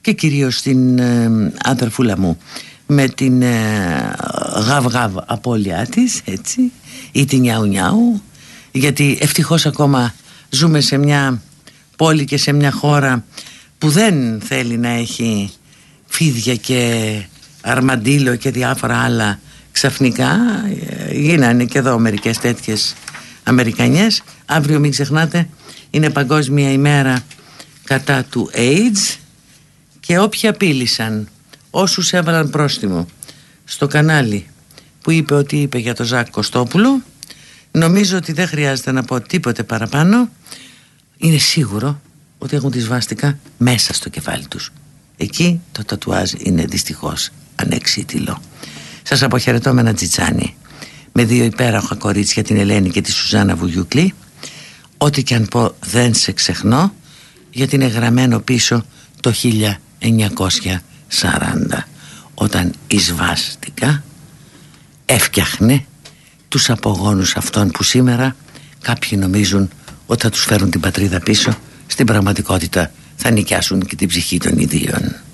και κυρίως την ε, αδερφούλα μου με την ε, γαβ γαβ απώλειά της έτσι ή την νιάου νιάου γιατί ευτυχώς ακόμα ζούμε σε μια πόλη και σε μια χώρα που δεν θέλει να έχει φίδια και αρμαντήλο και διάφορα άλλα ξαφνικά. Γίνανε και εδώ μερικές τέτοιες Αμερικανιές. Αύριο μην ξεχνάτε είναι παγκόσμια ημέρα κατά του AIDS και όποιοι απείλησαν όσους έβαλαν πρόστιμο στο κανάλι που είπε ότι είπε για τον Ζάκ Κωστόπουλο νομίζω ότι δεν χρειάζεται να πω τίποτε παραπάνω. Είναι σίγουρο ότι έχουν τη σβάστηκα μέσα στο κεφάλι τους. Εκεί το τατουάζ είναι δυστυχώς ανεξίτηλο. Σας αποχαιρετώ με ένα τζιτσάνι. Με δύο υπέροχα κορίτσια την Ελένη και τη Σουζάνα Βουγιουκλή ό,τι και αν πω δεν σε ξεχνώ γιατί είναι γραμμένο πίσω το 1940 όταν η σβάστηκα έφτιαχνε τους απογόνους αυτών που σήμερα κάποιοι νομίζουν ότι θα τους φέρουν την πατρίδα πίσω στην πραγματικότητα θα νοικιάσουν και την ψυχή των ιδίων.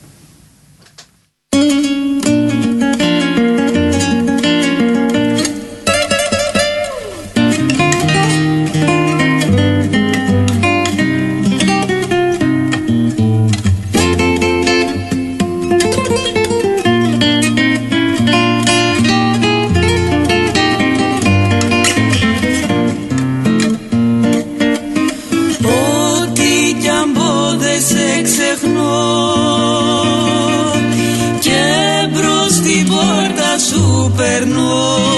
Και στις